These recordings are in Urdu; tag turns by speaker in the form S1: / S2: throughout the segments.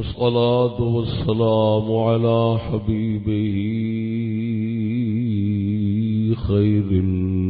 S1: والصلاة والسلام على حبيبه خير الأنام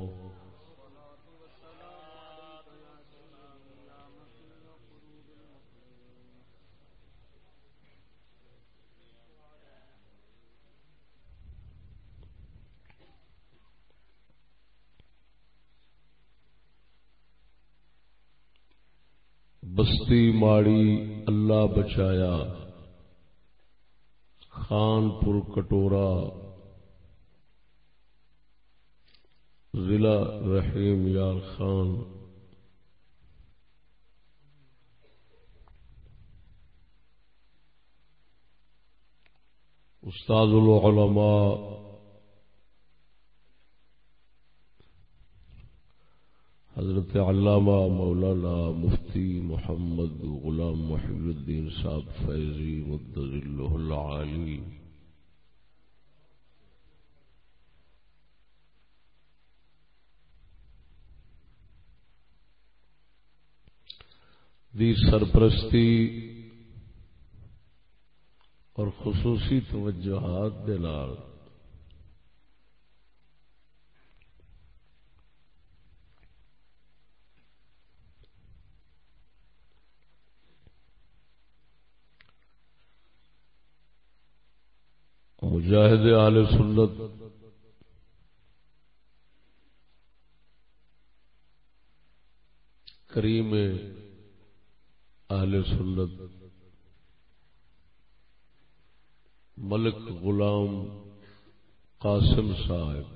S1: بستی ماڑی اللہ بچایا۔ خان پور کٹورا۔ ضلع رحیم یار خان۔ استاد العلماء حضرت علامہ مولانا مفتی محمد غلام محب الدین صاحب فیضی مدض العالی۔ دی سرپرستی اور خصوصی توجہات دے نال مجاہد آل سنت۔ کریم اہل سنت۔ ملک غلام قاسم صاحب،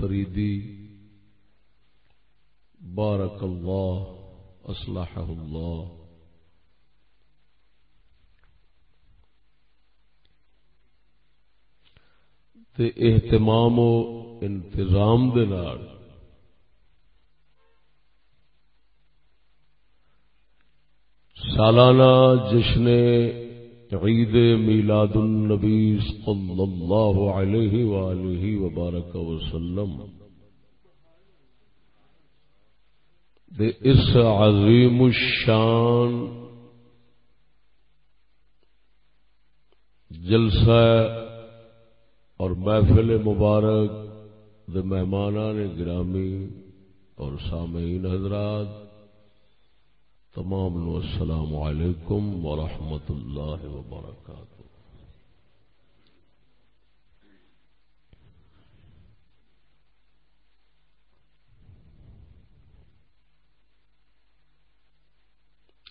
S1: فریدی، بارک اللہ اصلح اللہ۔ تے اہتمام و انتظام دے نال۔ سالانہ جشن عید میلاد النبی صلی اللہ علیہ وآلہ وبارک وسلم۔ دے اس عظیم الشان جلسہ اور محفل مبارک دے مہمانان گرامی اور سامعین حضرات، تمام نو السلام علیکم ورحمۃ اللہ وبرکاتہ۔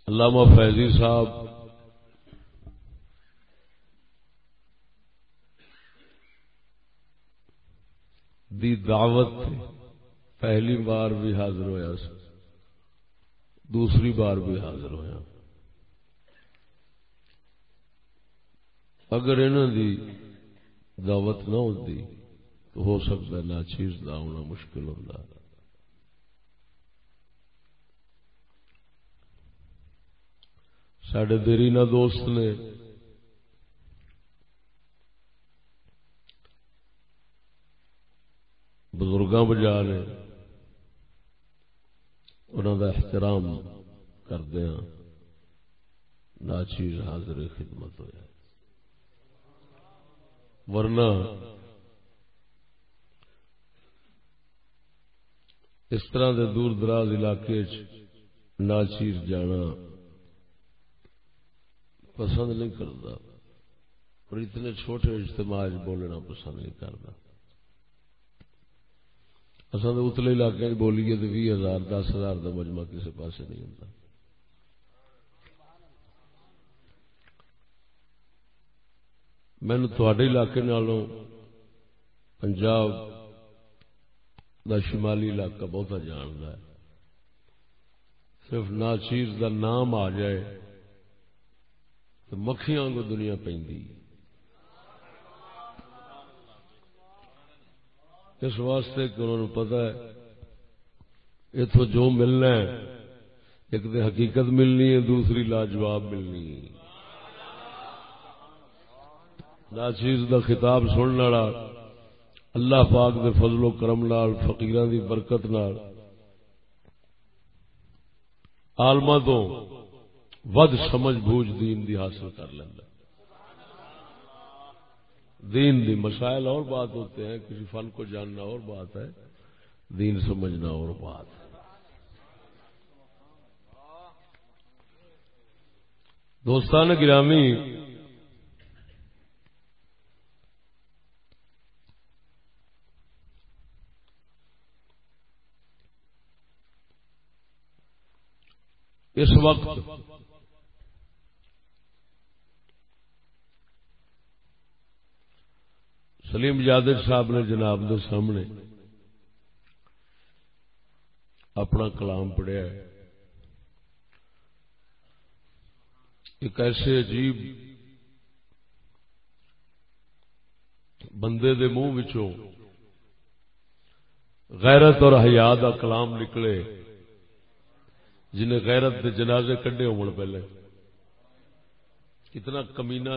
S1: علامہ فیضی صاحب دی دعوت پہلی بار بھی حاضر ہوا دوسری بار بھی حاضر ہوا اگر انہوں دی دعوت نہ ہوتی تو ہو سکتا نہ چیز کا ہونا مشکل ہوتا سڈے دری نہ دوست نے بزرگ بجا نے انہوں کا احترام کردیا ہاں۔ نہ حاضر خدمت ہوا ورنہ اس طرح دے دور دراز علاقے نہ چیز جانا پسند نہیں کرتا۔ اور اتنے چھوٹے اجتماع بولنا پسند نہیں کرتا۔ اصل اتلے علاقے بولیے تو بھی ہزار، دس ہزار کا مجمع کسی پاس نہیں ہوتا مینو تھوڑے علاقے نالوں پنجاب دا شمالی علاقہ بہت جانتا ہے۔ صرف نہ دا نام آ جائے تو مکھیاں کو دنیا پہ اس واسطے کہ انہوں نے پتا ہے اتو جو ملنا ہے، ایک تو حقیقت ملنی ہے، دوسری لاجواب ملنی ہے۔ نہ چیز دا خطاب سننے والا، اللہ پاک دے فضل و کرم نال، فقیران دی برکت نال عالما تو ود سمجھ بوجھ دین دی حاصل کر لینا دین دی مسائل اور بات ہوتے ہیں، کسی فن کو جاننا اور بات ہے، دین سمجھنا اور بات ہے۔ دوستان گرامی، اس وقت سلیم یادر صاحب نے جناب دے سامنے اپنا کلام پڑھیا ہے۔ ایک ایسے عجیب بندے دے منہ غیرت اور حیا کا کلام نکلے، جنہیں غیرت دے جنازے کڈے ہون پہلے۔ کتنا کمینا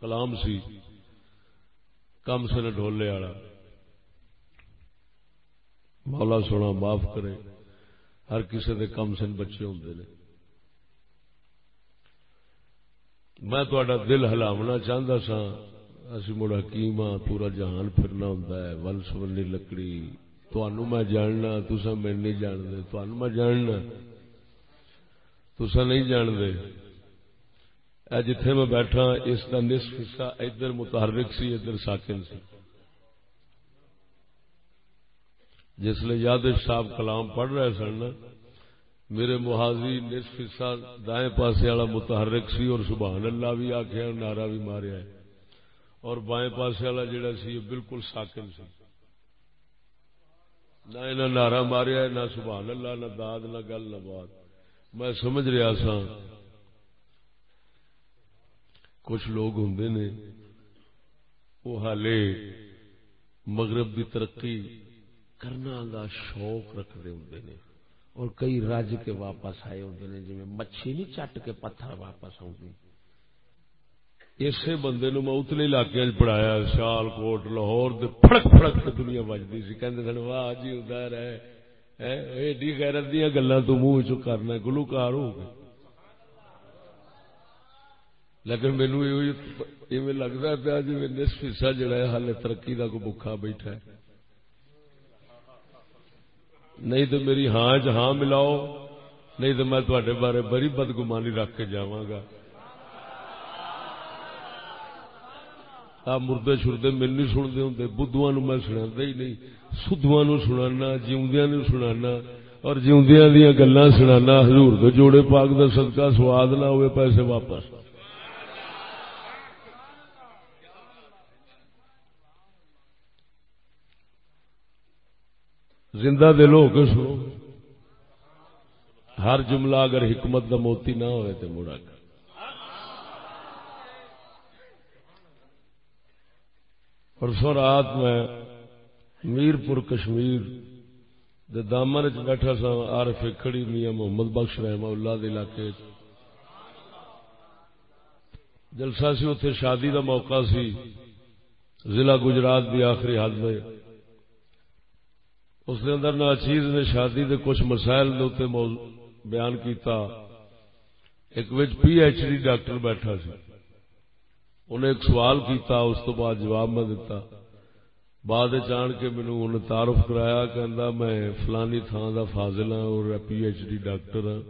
S1: کلام سی۔ کم سے ڈولے والا۔ مولا سونا معاف کرے۔ ہر کسی دے کم سن بچے ہوں نے۔ میں دل ہلاونا چاہتا سا اسی مڑ حکیم ہاں پورا جہان پھرنا ہوں ول سبنی لکڑی۔ تنوع میں جاننا تسا میں نہیں جانتے تنوع میں جاننا۔ تسا نہیں جان دے جتھے میں بیٹھا، اس کا نصف حصہ ادھر متحرک سی، ادھر ساکن سی۔ جس لیے یاد صاحب کلام پڑھ رہے سن میرے محاذی نصف حصہ دائیں پاسے والا متحرک سی اور سبحان اللہ بھی آخیا نعرہ بھی ماریا ہے۔ اور بائیں پاسے والا جڑا سی بالکل ساکن سی۔ نہ نعرہ ماریا ہے، نہ سبحان اللہ، نہ داد، نہ گل، نہ بات۔ میں سمجھ رہا سا کچھ لوگ ہوں نے، وہ حالے مغرب کی ترقی کرنا دا شوق رکھتے ہوں نے۔ اور کئی رج کے واپس آئے ہوں نے جی مچھی نہیں چٹ کے پتھر واپس آؤں اسی بندے نو میں اتنے علاقے پڑھایا سیال کوٹ، لاہور پھڑک پھڑک دنیا بجتی سی۔ کہ واہ جی ادھر ہے ایڈی غیرت دیا گلا تو منہ چ کرنا گلوکار ہو گئے۔ لیکن مینو یہ لگتا پیا جی نصف حصہ جڑا ہے ہال ترقی کا کوئی بکھا بیٹھا ہے۔ نہیں تو میری ہاں چ ہاں ملاؤ، نہیں تو میں تھوڑے بارے بڑی بدگمانی رکھ کے جاگا آ مردے شردے میرے نہیں سنتے ہوں بدھو نو میں سنا ہی نہیں۔ سدھو نو سنا جیوندیا نو سنا اور جیوندیا دیا گلا سنا ہزور تو جوڑے پاک دا صدقہ سواد نہ ہوئے پیسے واپس۔ زندہ دل ہو کے سنو ہر جملہ اگر حکمت دا موتی نہ ہوئے تو مڑا کر۔ پرسوں رات میں میر پور کشمیر دے دامن چ بیٹھا سا عارف کھڑی میاں محمد بخش رحمہ اللہ دے علاقے جلسہ سی اتنے شادی دا موقع سی۔ ضلع گجرات دی آخری حد میں۔ اس نے اندر ناچیز نے شادی دے کچھ مسائل دے بیان کیتا۔ ایک وچ پی ایچ ڈی ڈاکٹر بیٹھا سی۔ انہیں ایک سوال کیتا، اس تو بعد جواب میں دیتا بعد چان کے مینو انہیں تعارف کرایا کہ میں فلانی تھان دا فاضل ہاں اور پی ایچ ڈی ڈاکٹر ہاں۔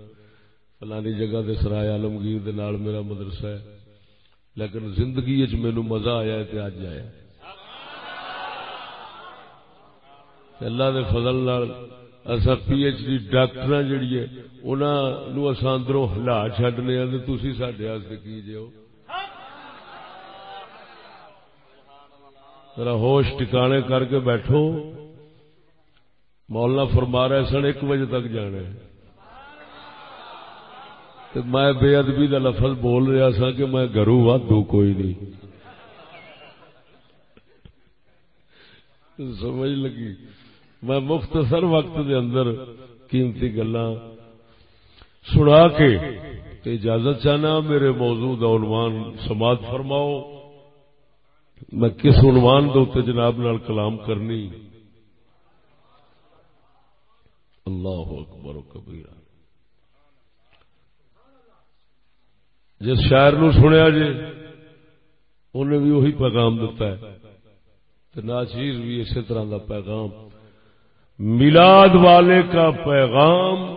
S1: فلانی جگہ دے سرائے عالمگیر دے نال میرا مدرسہ ہے۔ لیکن زندگی مینو مزہ آیا ہے اج آیا۔ اللہ دے فضل اصا پی ایچ ڈی ڈاکٹر جہی ہے انہوں اصا اندروں ہلا چڈنے تھی سڈے کی جاؤ ذرا ہوش ٹکانے کر کے بیٹھو۔ مولانا فرما رہے سن، ایک بجے تک جانا میں بے ادبی کا لفظ بول رہا سا کہ میں گرو ودو کوئی نہیں۔ سمجھ لگی؟ میں مختصر وقت دے اندر قیمتی گلا سنا کے اجازت چاہنا میرے موضوع کا عنوان سماعت فرماؤ۔ میں کس عنوان دے جناب نال کلام کرنی؟ اللہ اکبر و کبیر۔ جس شاعر نو سنیا جی انہیں بھی وہی پیغام دیتا ہے۔ ناچیز بھی اسی طرح کا پیغام۔ میلاد والے کا پیغام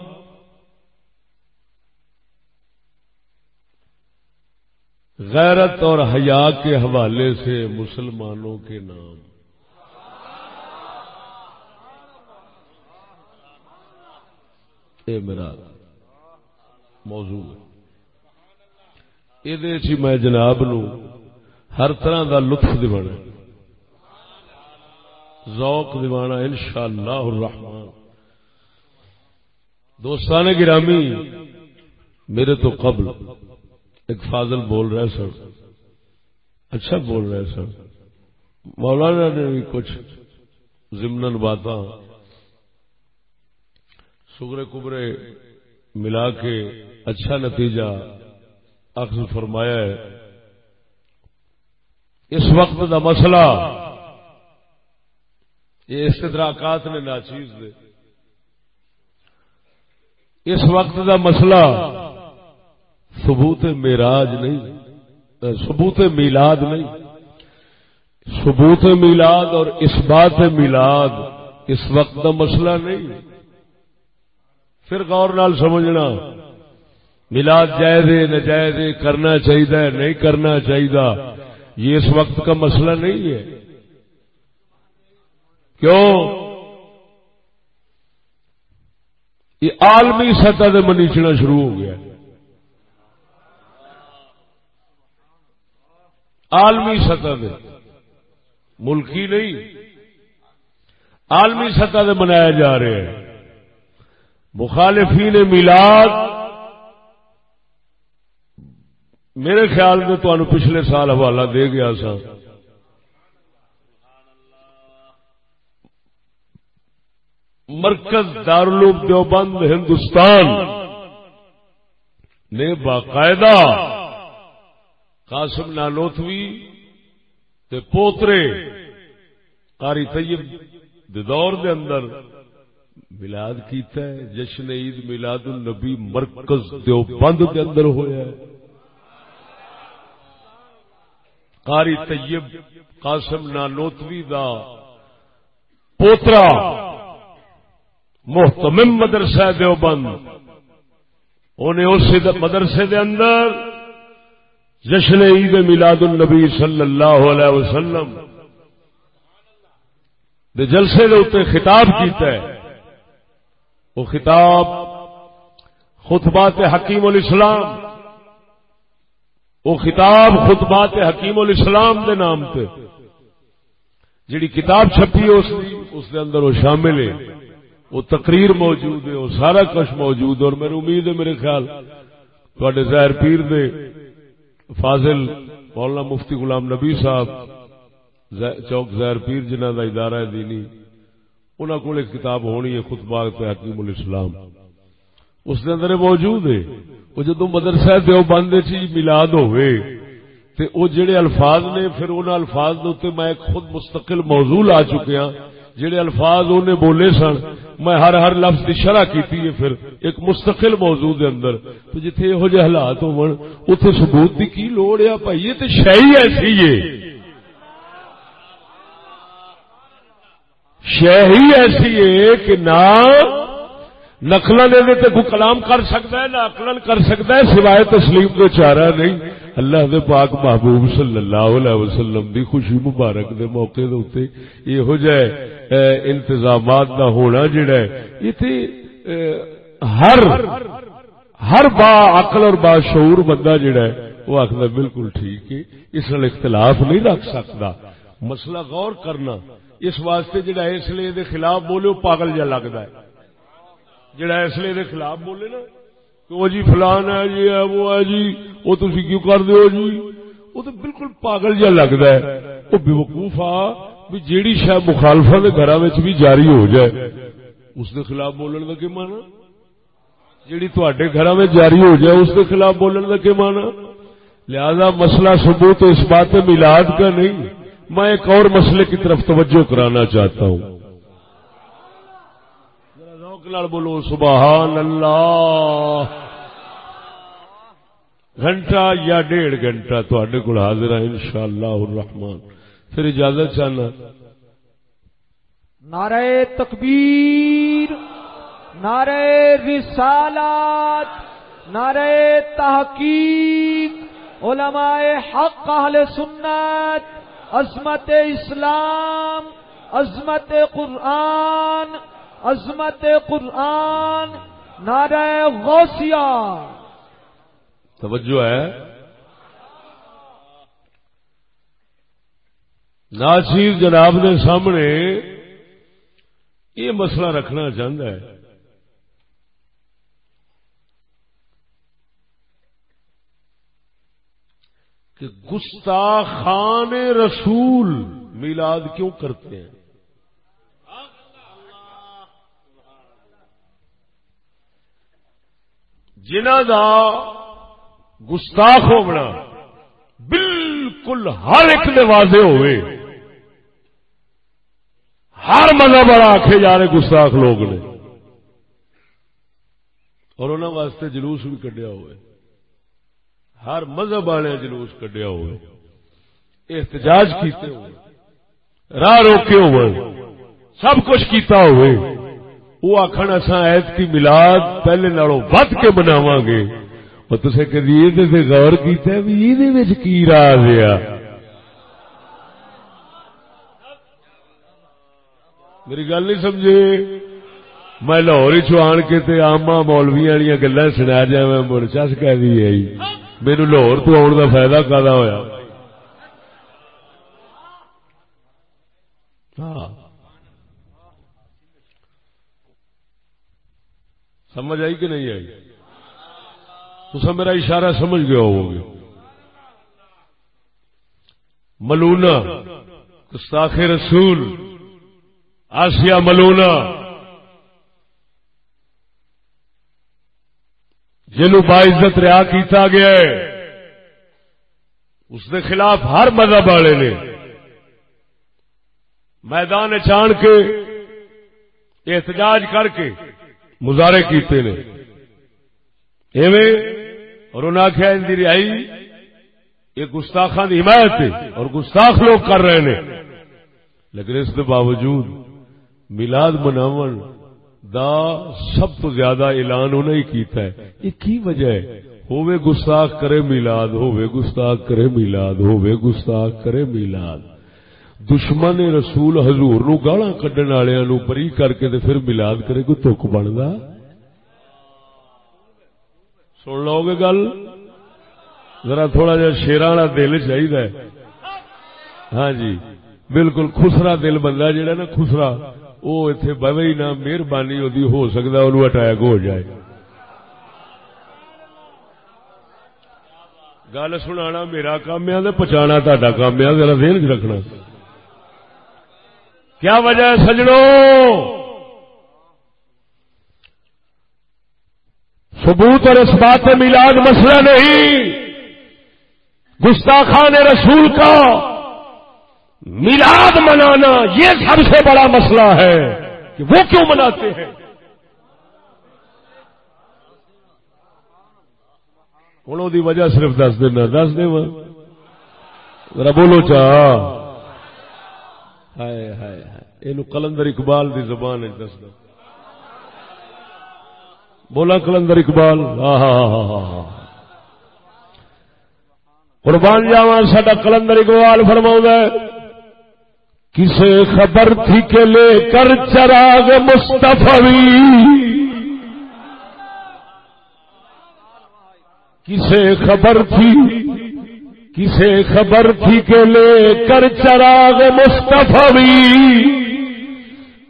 S1: غیرت اور حیا کے حوالے سے مسلمانوں کے نام۔ یہ میرا موضوع ہے۔ یہ میں جناب نو ہر طرح دا لطف دوانا ذوق دیوانا ان شاء اللہ دوستان گرامی، میرے تو قبل ایک فاضل بول رہے سر اچھا بول رہے سر مولانا نے بھی کچھ ضمن بات سگرے کبرے ملا کے اچھا نتیجہ اخذ فرمایا ہے۔ اس وقت دا مسئلہ یہ استدراکات نے ناچیز دے۔ اس وقت دا مسئلہ ثبوت میراج نہیں ثبوت میلاد نہیں۔ ثبوت میلاد اور اس بات میلاد اس وقت کا مسئلہ نہیں۔ پھر غور نال سمجھنا ملاد جائز نجائز کرنا چاہیے نہیں کرنا چاہیے یہ اس وقت کا مسئلہ نہیں ہے۔ کیوں؟ یہ عالمی سطح سے منیچنا شروع ہو گیا۔ عالمی سطح دے۔ ملکی نہیں۔ عالمی سطح دے منایا جا رہے ہیں مخالفین میلاد۔ میرے خیال میں تمہیں پچھلے سال حوالہ دے گیا سا۔ مرکز دارالوب دیوبند ہندوستان، نے باقاعدہ قاسم نانوتوی تے پوترے قاری طیب دے دور دے اندر ملاد کیتا ہے، جشن عید میلاد النبی مرکز دیو بند دے اندر ہویا ہے۔ قاری طیب قاسم نانوتوی دا پوترا محتمم مدرسہ دیو بند۔ انہیں اس مدرسے دے اندر جشن عید میلاد النبی صلی اللہ علیہ وسلم دے جلسے دے اتنے خطاب کیتا ہے۔ وہ خطاب خطبات حکیم الاسلام، وہ خطاب خطبات حکیم الاسلام دے نام پہ جڑی کتاب چھپی اس دے اندر وہ شامل ہے۔ وہ تقریر موجود ہے، وہ سارا کچھ موجود ہے اور میری امید ہے، میرے خیال تھوڑے ظاہر پیر دے فاضل مولانا مفتی غلام نبی صاحب چوک ظاہر پیر جنہ کا ادارہ ہے دینی انہوں کو ایک کتاب ہونی ہے خطبہ حکیم الاسلام اس کے اندر موجود ہے، وہ جدو مدرسہ دیو بند ملاد ہوئے تے او جڑے الفاظ نے، پھر ان الفاظ دے میں ایک خود مستقل موضوع آ چکیا ہاں۔ جڑے الفاظ انہیں بولے سن، میں ہر ہر لفظ کی شرح کیتی ہے پھر، ایک مستقل موضوع دے اندر۔ تو جتھے یہو جہ حالات ہون، اوتھے ثبوت دی کی لوڑ ہے؟ بھائی، یہ تے شے ہی ایسی ہے۔ شے ہی ایسی ہے کہ نہ نقل کوئی کلام کر سکتا ہے، نہ اقلن کر سکتا ہے، سوائے تسلیم کو چارہ نہیں۔ اللہ دے پاک محبوب صلی اللہ علیہ وسلم دی خوشی مبارک دے موقع دے یہ جائے انتظامات دا ہونا جڑا ہے یہ ہر ہر با عقل اور با شعور بندہ جڑا ہے، وہ آخر بالکل ٹھیک ہے، اس نال اختلاف نہیں رکھ سکتا مسئلہ غور کرنا، اس واسطے جڑا اس لیے دے خلاف بولے وہ پاگل جا لگتا ہے۔ جڑا اس لیے دے خلاف بولے نا کہ وہ جی فلان ہے جی ہے، وہ ہے جی وہ تھی کیوں کر دو جی؟ وہ تو بالکل پاگل جا لگتا ہے۔ وہ بے وقوف آ، بھی جیڑی شاید مخالفا کے گھر بھی جاری ہو جائے۔ اس کے خلاف بولن کا کی مانا جیڑی تے گھر میں جاری ہو جائے، اس کے خلاف بولن کا کی مانا لہذا مسئلہ ثبوت اس بات میلاد کا نہیں۔ میں ایک اور مسئلے کی طرف توجہ کرانا چاہتا ہوں۔ بولو، سبحان اللہ۔ گھنٹہ یا ڈیڑھ گھنٹہ تے کو حاضر ہے ان شاء اللہ الرحمان پھر اجازت چاہنا۔
S2: نعرہ تکبیر، نعرہ رسالات، نعرہ تحقیق، علماء حق، اہل سنت، عظمت اسلام، عظمت قرآن۔ عظمت قرآن، نعرہ غوثیہ۔
S1: توجہ ہے۔ ناصیر جناب کے سامنے یہ مسئلہ رکھنا چاہتا ہے۔ کہ گستاخان رسول میلاد کیوں کرتے ہیں؟ جنہ دا گستاخ ہونا بالکل ہر ایک دے واضح ہوئے۔ ہر مذہب والا آخے جا رہے گستاخ لوگ نے۔ اور انہوں واسطے جلوس بھی کڈیا ہوئے۔ ہر مذہب والے جلوس کڈیا ہوئے۔ احتجاج کیتے ہوئے۔ راہ روکے ہوئے۔ سب کچھ کیتا ہوئے۔ وہ آخر اصا ایت کی ملاد پہلے نالوں ود کے مناو گے اور تصے کدی یہ غور کیا بھی یہ کی راز آ میری گل نہیں سمجھے؟ میں لاہور ہی آن کے تے آما مولوی والی گلا سنا جا میں مڑ چس کہہ دی آئی میرے لاہور تو آن کا فائدہ کادا ہوا ہاں۔ سمجھ آئی کہ نہیں آئی؟ تو میرا اشارہ سمجھ گیا ہو ملونا گستاخ رسول آسیا ملونا جنو باعزت رہا کیتا گیا ہے، اس کے خلاف ہر مذہب والے نے میدان چان کے، احتجاج کر کے مظاہرے کیتے نے۔ ایویں اور انہوں نے آخیا ان کی رہائی یہ گستاخان کی حمایت ہے اور گستاخ لوگ کر رہے ہیں لیکن اس کے باوجود ملاد مناو دا سب تو زیادہ اعلان انہیں کیتا ہے۔ یہ کی وجہ ہے؟ ہووے گستاخ کرے میلاد، ہووے گستاخ کرے میلاد، ہووے گستاخ کرے میلاد۔ دشمن رسول حضور نو گالا کڈن والوں بری کر کے تے پھر ملاد کرے کوئی تک بنتا سن لو گے گل؟ ذرا تھوڑا جا شیرا والا دل چاہیے ہاں جی بالکل خسرا دل بندہ جہا نا خسرا وہ اتنے بوے ہی نہ، مہربانی وہی ہو سکتا انہوں اٹیک ہو جائے۔ گل سنا میرا کام ہے پچانا تا کام ہے ذرا دین چ رکھنا۔ کیا وجہ ہے سجڑوں؟ ثبوت اور اس بات میلاد مسئلہ نہیں۔ گستاخان رسول کا میلاد منانا یہ سب سے بڑا مسئلہ ہے کہ وہ کیوں مناتے ہیں؟ ہوں دی وجہ صرف دس دینا، دس دے ذرا بولو چاہ۔ ہائے ہائے یہ کلندر اقبال دی زبان ہے، دس دو۔ بولا کلندر اقبال۔ ہاں قربان جاوا سڈا کلندر اقبال فرما کسے خبر تھی کہ لے کر چراغ مستفی کسے خبر تھی کسے خبر تھی کہ لے کر چراغ مستفی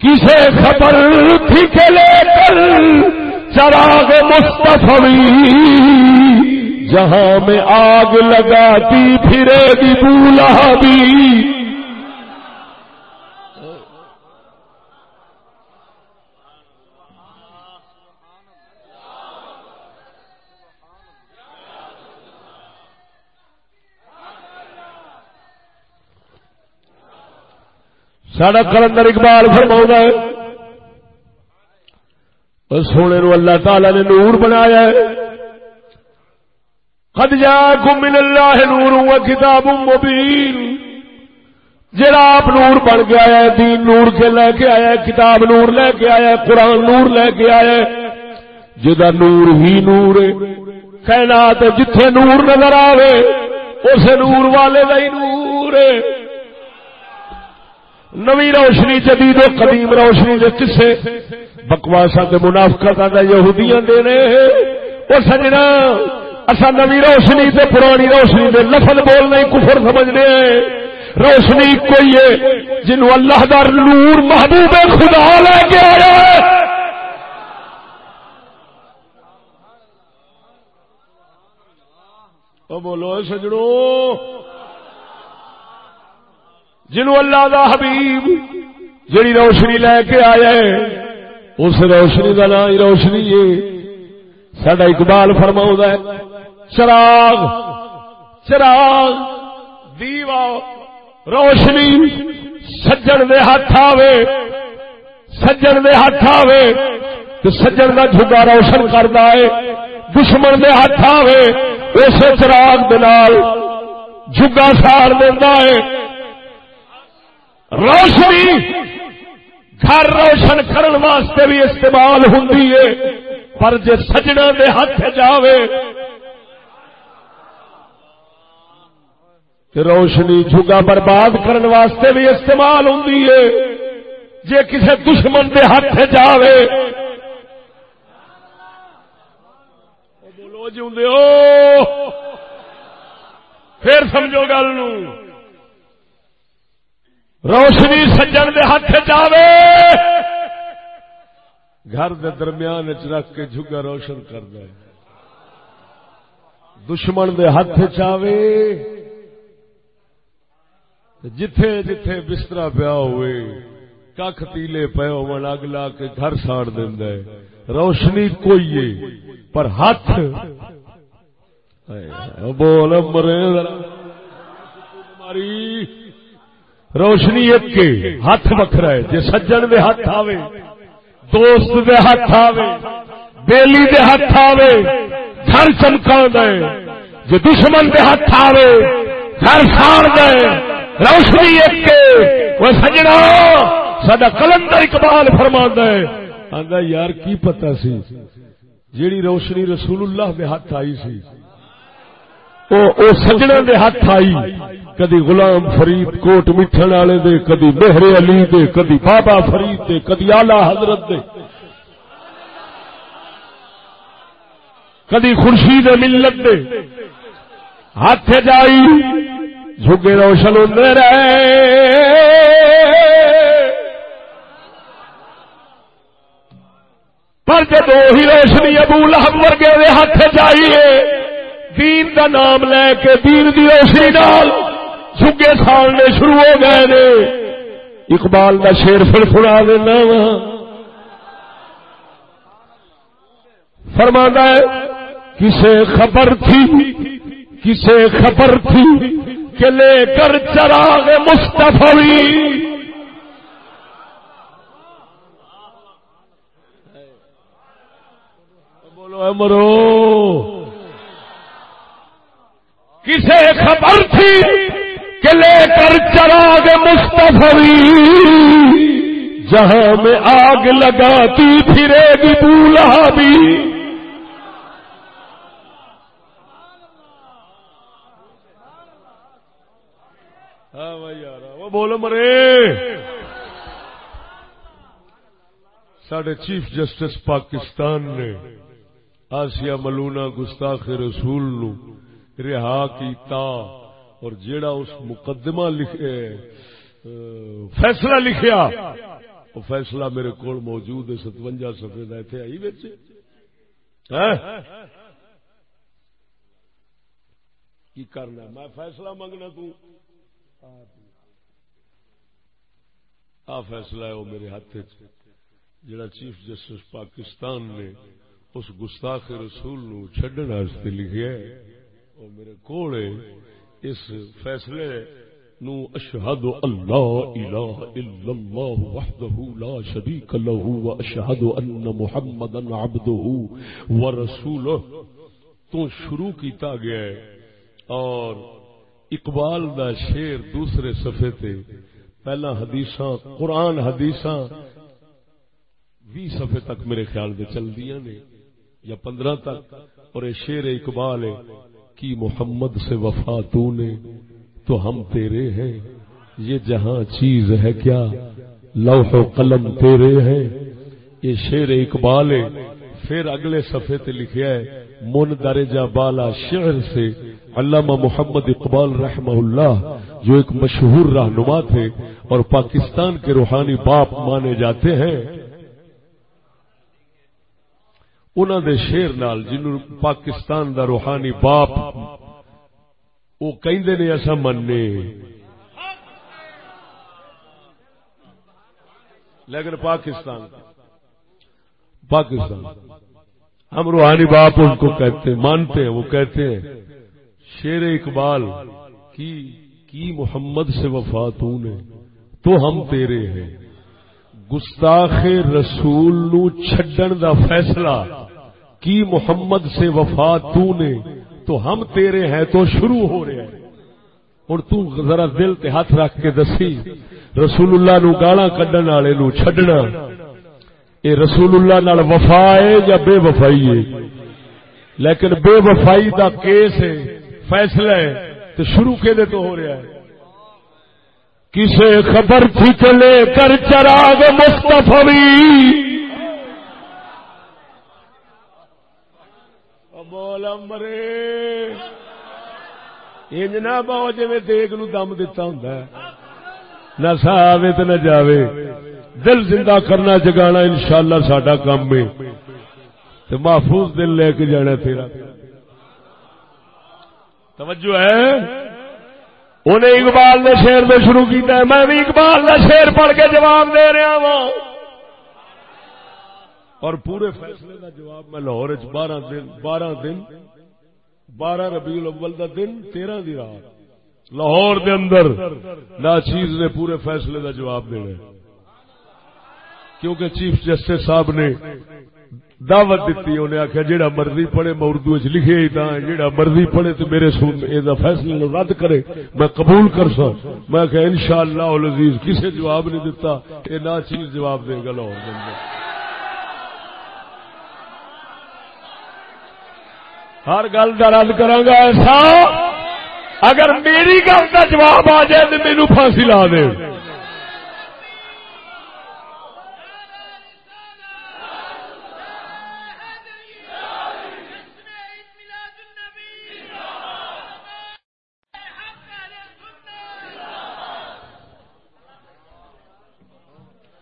S1: کسے خبر تھی کہ لے کر چراغ مستفی جہاں میں آگ لگاتی پھرے گی بولا بھی ساڈا کلندر اقبال فرما ہے۔ سونے نو اللہ تعالی نے نور بنایا ہے۔ قد جاءكم من اللہ نور و کتاب مبین۔ جڑا آپ نور بن کے آیا ہے، دین نور کے لے کے آیا ہے، کتاب نور لے کے آیا ہے، قرآن نور لے کے آیا ہے۔ جدا نور ہی نور ہے، کائنات جتھے نور نظر آوے، اسے نور والے دا ہی نور ہے۔ نوی روشنی جدید و قدیم روشنی دے کسے بکواسا کے منافقت آتا یہودیاں دینے وہ سجنا اصا نوی روشنی تے پرانی روشنی دے لفظ بولنے کفر سمجھنے ہیں۔ روشنی کوئی ہے جنہوں اللہ دار نور محبوب خدا لے کے آیا ہے۔ او بولو سجڑوں جنو اللہ دا حبیب جڑی روشنی لے کے آیا ہے، اس روشنی کا نام ہی روشنی ہے۔ سڈا اقبال فرما ہے، چراغ چراغ، دیوا، روشنی، سجن دے ہاتھ آوے، سجن دے ہاتھ آوے تو سجن کا جھگا روشن کرتا ہے۔ دشمن دے ہاتھ آوے، اسے چراغ دال جھگا سار دینا ہے۔ روشنی، گھر روشن کرن واسطے بھی استعمال ہوں پر جے سجنا دے ہاتھ جاوے روشنی جگا برباد کرن واسطے بھی استعمال ہوں جے کسے دشمن دے ہاتھ جاوے۔ بولو جی پھر سمجھو گل نو۔ روشنی سجن دے ہاتھ چاوے گھر دے درمیان رکھ کے جھگا روشن کر دے۔ دشمن دے ہاتھ چاوے جتھے جتھے بستر پیا ہوئے کھ تیلے پے ہو اگ لا کے گھر ساڑ دینا روشنی کوئی ہے، پر ہاتھ۔ بول مرے ماری۔ روشنی ایک کے ہاتھ وکھرا ہے۔ جی سجن دے ہاتھ آوے دوست دے ہاتھ آوے بیلی دے ہاتھ آوے گھر چمکا دے جی دشمن دے ہاتھ آوے گھر ساڑ دے روشنی ایک کے وہ سجنا سڈا کلندر اقبال فرما ہے۔ آدھا یار کی پتہ سی؟ جیڑی روشنی رسول اللہ دے ہاتھ آئی سی او, او سجنا دے ہاتھ آئی۔ کدی غلام فرید کوٹ مٹھن والے دے، کدی مہر علی دے، کدی بابا فرید دے، کدی آلہ حضرت دے۔ کدی خورشید ملت دے۔ ہاتھ جائی، جھگے روشن ہوں رہے۔ پر جب وہی روشنی ابو لہب ورگے دے ہاتھ چاہیے دین دا نام لے کے دین دی روشنی نال جھگے سالنے شروع ہو گئے نے۔ اقبال دا شیر پھر سنا دینا وا۔ فرما ہے، کسے خبر تھی، کسے خبر تھی کہ لے کر چراغ مستفی بولو مرو۔ کسے خبر تھی لے کر چراغ مستفی جہاں میں آگ لگاتی پھرے گی بولا بھی۔ ہاں وہ بولو مرے۔ سڈے چیف جسٹس پاکستان نے آسیا ملونا گستاخ رسول نو رہا کیتا۔ اور جیڑا اس مقدمہ لکھے فیصلہ لکھیا، وہ فیصلہ میرے کو موجود ہے ستوجا سفید اتنے آئی بچ کی کرنا میں فیصلہ منگنا تو۔ آ فیصلہ ہے وہ میرے ہاتھ جڑا چیف جسٹس پاکستان نے اس گستاخ رسول نو چڈن واسطے لکھیا ہے میرے کول اس فیصلے نو اشہد اللہ الہ الا اللہ وحدہ لا شریک له واشہد ان محمدا عبدہ ورسولہ۔ تو شروع کیتا گیا ہے اور اقبال دا شیر دوسرے صفحے تے۔ پہلا حدیثاں، قرآن حدیثاں بھی صفحے تک میرے خیال دے چل دیا نے، یا پندرہ تک۔ اور یہ شیر اقبال ہے۔ کی محمد سے وفا تو نے تو ہم تیرے ہیں۔ یہ جہاں چیز ہے کیا؟ لوح و قلم تیرے ہیں۔ یہ شیر اقبال ہے۔ پھر اگلے صفحے تے لکھیا ہے، من درجہ بالا شعر سے علامہ محمد اقبال رحمہ اللہ، جو ایک مشہور رہنما تھے اور پاکستان کے روحانی باپ مانے جاتے ہیں۔ انہوں دے شیر نال جنہوں پاکستان دا روحانی باپ، وہ کہندے نے ایسا مننے۔ لیکن پاکستان پاکستان، ہم روحانی باپ ان کو کہتے ہیں، مانتے ہیں، وہ کہتے ہیں، شیر اقبال، کی کی محمد سے وفا تو نے، تو ہم تیرے ہیں۔ گستاخ رسول نو چھڈن دا فیصلہ۔ کی محمد سے وفا تو نے تو ہم تیرے ہیں تو شروع ہو رہے ہیں۔ ہوں تو ذرا دل تے ہاتھ رکھ کے دسی رسول اللہ نو گالا کڈن والے نو چھڈنا۔ اے رسول اللہ نال وفا ہے یا بے وفائی ہے؟ لیکن بے وفائی دا کیس ہے، فیصلہ ہے تو شروع کے دے تو ہو رہا ہے؟ کسے خبر تھی چلے، کر چراغ مستفی بول مرے انجنا بہو جی دیگ نو دم دتا ہوں نہ سا آوے تو نہ جاوے دل زندہ کرنا جگانا انشاءاللہ ساڈا کام ہے تو محفوظ دل لے کے جانا تیرا توجہ ہے انہیں اقبال نے شیر میں شروع کیتا ہے میں بھی اقبال نے شیر پڑھ کے جواب دے رہا ہوں اور پورے فیصلے کا جواب میں لاہور بارہ دن بارہ دن، بارہ ربیع الاول دا دن، تیرہ دی رات۔ لاہور دے اندر نا چیز نے پورے فیصلے کا جواب دینا کیونکہ چیف جسٹس صاحب نے دعوت دیتی انہیں آخیا جہاں مرضی پڑھے میں اردو چ لکھے ہی تھا جہاں مرضی پڑھے تو میرے فیصلے رد کرے، میں قبول کر سا میں کہ ان شاء اللہ کسی جواب نہیں دیتا، یہ نہ چیز جواب دے گا لاہور کے اندر ہر گل کا رد کرا ایسا۔ اگر میری گل کا جواب آ جائے تو میرے پھانسی لا دے۔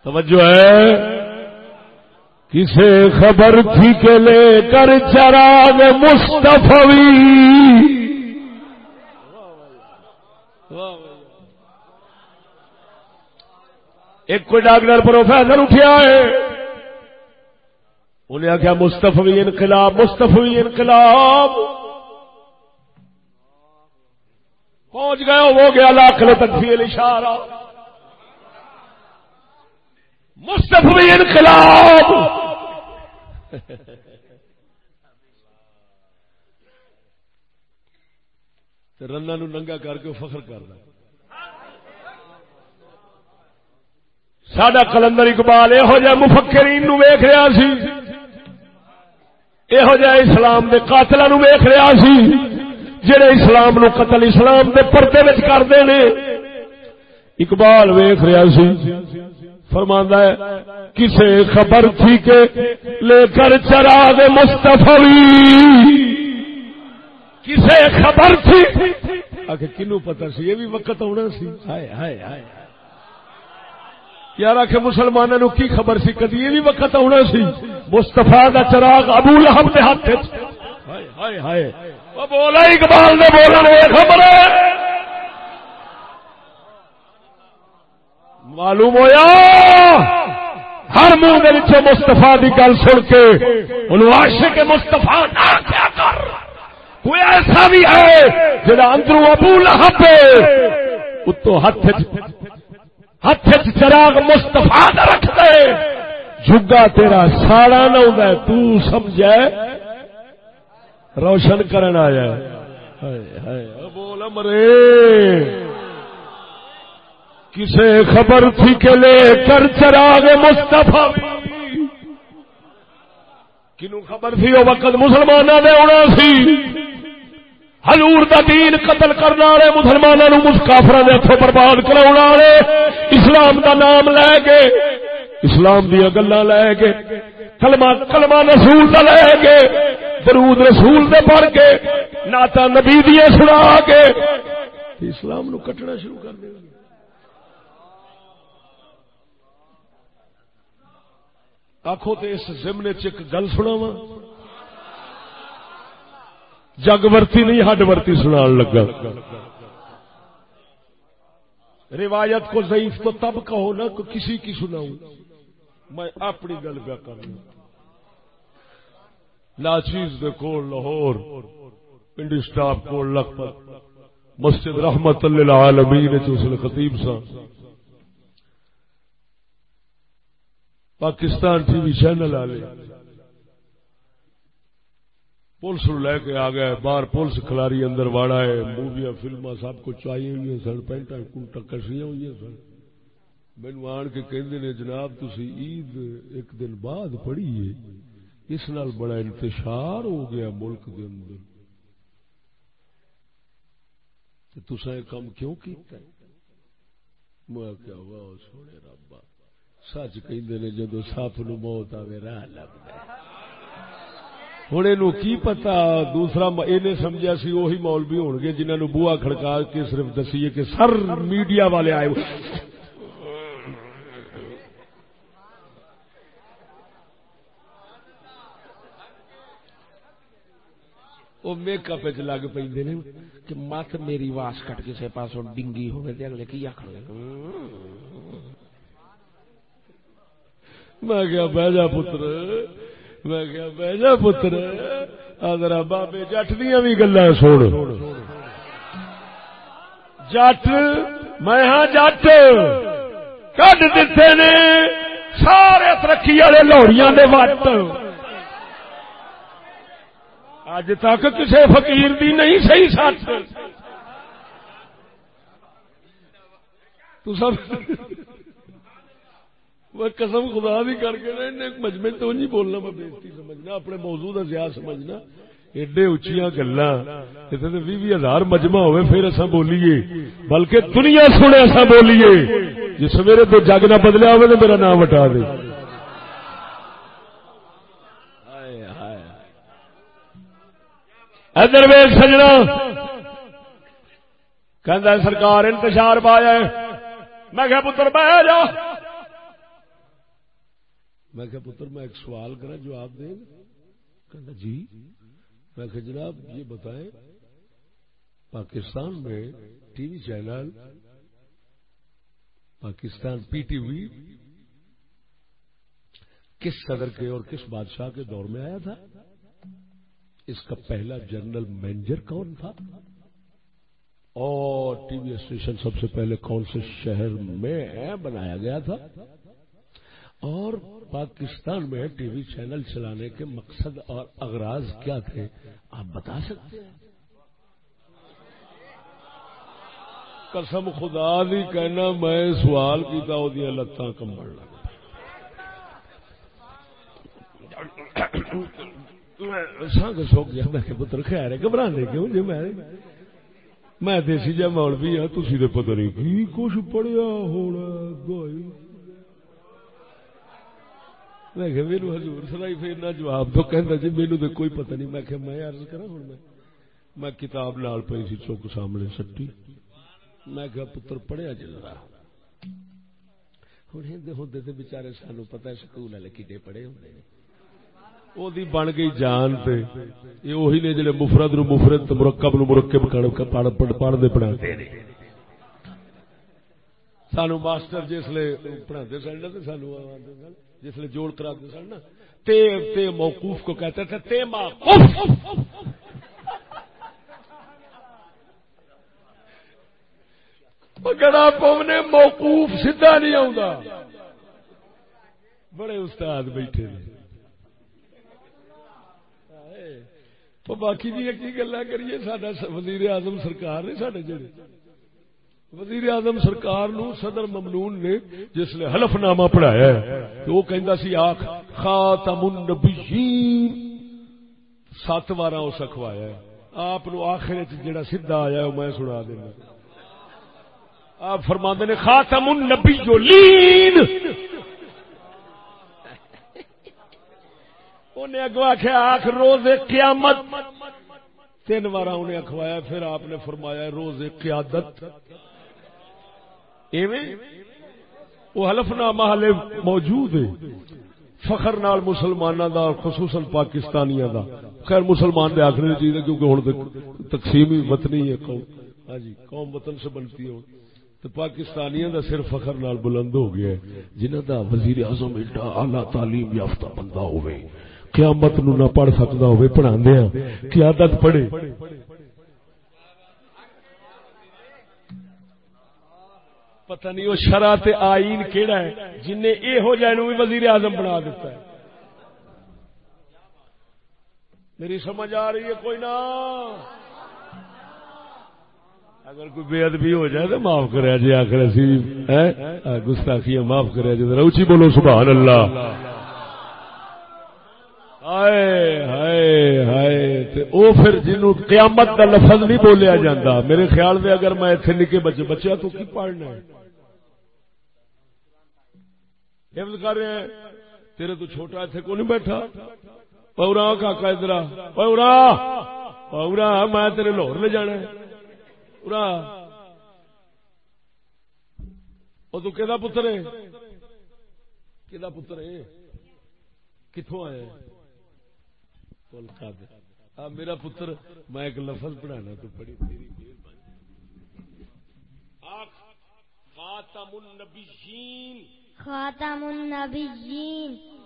S1: توجہ ہے۔ کسے خبر تھی کہ لے کر چراغ مستفی ایک کوئی ڈاکٹر پروفیسر اٹھیا ہے۔ انہیں آخیا مستفی انقلاب مستفی انقلاب۔ پہنچ گئے وہ گیا لاکھ تنفیل اشارہ مستفی انقلاب۔ رنا نو ننگا کر کے فخر کرنا۔ سڈا کلندر اقبال یہو جہ مفکرین نو ویخ رہا سی۔ یہو جہ اسلام دے قاتل نو ویخ رہا سی۔ جڑے اسلام نو قتل اسلام دے پردے وچ کرتے نے۔ اقبال ویخ رہا سی۔ فرماندا ہے، کسے خبر تھی کہ لے کر چراغ مستفی کسے خبر تھی؟ آخر کنو پتا سی، یہ بھی وقت آنا سی۔ ہائے ہائے ہائے۔ یار آخ مسلمانوں کی خبر سی؟ کدی یہ بھی وقت آنا سی۔ مستفا دا چراغ ابو لہب دے ہاتھ ہائے ہائے ہائے۔ بولا، اقبال نے بولنے خبر ہے۔ معلوم ہویا؟ ہر منہ کے مستفا کی گل سن کے ان عاشق مستفا نہ کیا کر۔ کوئی ایسا بھی ہے جڑا اندروں ابو لہب اتو ہاتھ ہاتھ چراغ مستفا رکھ دے۔ جگا تیرا ساڑا نہ ہوتا ہے، تو سمجھے روشن کرنا آیا ہے۔ بول مرے۔ کسے خبر تھی کہ لے کر چراغ مستفا کنو خبر تھی وہ وقت مسلمانوں نے ہونا سی۔ ہلور دا دین قتل کرنے والے مسلمانوں کافر کے ہاتھوں برباد کرا والے۔ اسلام دا نام لے کے اسلام دیا گلا لے کے۔ کلمہ کلمہ رسول دا لے کے۔ درود رسول دے پڑھ کے۔ ناتا نبی دیا سنا کے۔ اسلام نو کٹنا شروع کر دیا آخو تو اس زمنے چک گل سنا وا جگ ورتی نہیں ہڈ ورتی سنا لگا۔ روایت کو ضعیف تو تب کہو نا کہ کسی کی سناؤں۔ میں اپنی گل پہ کروں لاچیز دے کول لاہور، پنڈی سٹاپ کول لکھپت۔ مسجد رحمت اللہ العالمین چوسل خطیب صاحب۔ پاکستان ٹی وی چینل والے۔ پولیس لے کے آ گئے باہر پولیس کھلاری اندر واڑا ہے، موویاں فلما سب کچھ آئی ہوئی سن پینٹا کنٹا کسیاں ہوئی سن۔ مینو آن کے کہندے نے، جناب تسی عید ایک دن بعد پڑھی ہے۔ اس نال بڑا انتشار ہو گیا ملک کے اندر۔ تسا یہ کام کیوں کیتا ہے؟ میں کیا ہوا سونے ربا سچ کہ جدو سپ نو موت آئے راہ لگتا ہوں یہ کی پتا دوسرا یہ سمجھا سی وہی مولوی ہو گے جنہوں نے بوا کھڑکا کے صرف دسیے کہ سر میڈیا والے آئے وہ میک اپ لگ پہ کہ مت میری واس کٹ کسی پاسوں ڈنگی ہوگی اگلے کی آخر میں کیا بہ جا پتر، میں کیا بہ جا پتر آدر بابے جٹ دیا بھی گلا سن۔ جٹ، میں ہاں جٹ، کڈ دیتے نے سارے ترقی والے لاہوریاں دے وٹ۔ اج تک کسی فقیر دی نہیں صحیح سچ۔ تو سب وہ قسم خدا بھی کر کے مجمے تو نہیں بولنا، میں بےزتی سمجھنا، اپنے موضوع کا زیادہ سمجھنا۔ ایڈے اچیا گلا بھی ہزار مجمع ہوئے، پھر اصا بولیے۔ بلکہ دنیا سنے اصا بولیے۔ جی سویرے تو جگ نہ بدلیا ہوئے تو میرا نام ہٹا دے۔ ادھر ویگ سجنا کہ سرکار انتشار پایا میں کہ پتر، بہ جا۔ میں کہ پتر، میں ایک سوال کرا جواب دیں کہنا جی۔ میں کہ جناب، یہ بتائیں، پاکستان میں T V channel, Pakistan P T V کس صدر کے اور کس بادشاہ کے دور میں آیا تھا؟ اس کا پہلا جنرل مینیجر کون تھا؟ اور ٹی وی اسٹیشن سب سے پہلے کون سے شہر میں بنایا گیا تھا؟ اور پاکستان میں ٹی وی چینل چلانے کے مقصد اور اغراض کیا تھے؟ آپ بتا سکتے ہیں؟ قسم خدا دی کہنا، میں سوال کیتا وہ لتاں کمبڑ لگ سنگ سو گیا میں پتر خیر ہے گھبرا کیوں جی میں؟ میں دیسی جا مولوی ہاں تھی تو پتہ نہیں کی کچھ پڑھیا ہونا گوئی میں کہ میرے حضور سنائی پھر نہ جواب تو کہندا جی مینوں تے کوئی پتہ نہیں. میں کہ میں عرض کرا ہن میں میں کتاب نال پئی سی چوک سامنے سٹی۔ میں کہ پتر پڑھیا جی جل رہا ہن ہندے ہوندے تے بیچارے سانو پتہ ہے، سکول والے کڈے پڑھے ہوندے نے۔ او دی بن گئی جان تے۔ یہ وہی نے جڑے مفرد نو مفرد تے مرکب نو مرکب کڑ پڑھ پڑھ پڑھ دے پڑھاتے نے۔ سانو ماسٹر جس جسلے پڑھاتے سن تے سانو جسلے جوڑ کرا کراتے سن نا، تے تے موقوف کو کہتے تھے تے موقوف۔ گڑا پونے موقوف سیدھا نہیں آؤں بڑے استاد بیٹھے نے۔ تو باقی بھی ایک گلا کریے سڈا وزیر اعظم سرکار نے سڈے جڑے۔ وزیر اعظم سرکار نو صدر ممنون نے جس نے حلف نامہ پڑھایا ہے، تو وہ کہندا سی آخ خاتم النبیین، سات بار اس اخوایا ہے۔ آپ نو آخر جڑا سیدھا آیا ہے میں سنا دینا۔ آپ فرما نے، خاتم النبی جو لین انہیں اگو آخیا آخ روز قیامت۔ تین بار انہیں اخوایا پھر آپ نے فرمایا روز قیادت۔ ایویں وہ حلف نامہ ہلے موجود ہے فخر نال مسلمانوں دا، خصوصاً پاکستانیاں دا۔ خیر مسلمان دے آخری جی چیز ہے کیونکہ ہوں تقسیم ہی وطنی ہے، قوم۔ ہاں جی قوم وطن سے بنتی ہے۔ تو پاکستانیاں دا صرف فخر نال بلند ہو گیا ہے۔ جنہ دا وزیر اعظم ایڈا اعلی تعلیم یافتہ بندہ ہوئے قیامت نو نہ پڑھ سکتا ہوئے پڑھا دیا ہاں۔ قیادت پڑھے۔ پتہ نہیں وہ شرع تے آئین کیڑا ہے، جن نے اے ہو جائے بھی وزیر اعظم بنا دیتا ہے۔ میری سمجھ آ رہی ہے کوئی نہ؟ اگر کوئی بے ادبی ہو جائے تو معاف کرے جی آخر گستاخی معاف کرے جی روچی بولو، سبحان اللہ۔ ہائے ہائے ہائے او پھر جنو قیامت کا لفظ نہیں بولیا جاتا میرے خیال میں اگر میں اتنے نکے بچے بچیا تو کی پڑھنا ہے؟ حفظ کر رہے ہیں۔ تیرے تو چھوٹا اتنے کو نہیں بیٹھا؟ پورا کاکا ادھر پورا پورا، میں تیرے لاہور لے جانا ہے۔ پورا۔ وہ تو کہ پتر ہے؟ کہ پتر ہے؟ کتوں میرا پتر میں ایک لفظ پڑھانا تو تیری خاتم النبیین۔
S3: خاتم النبیین۔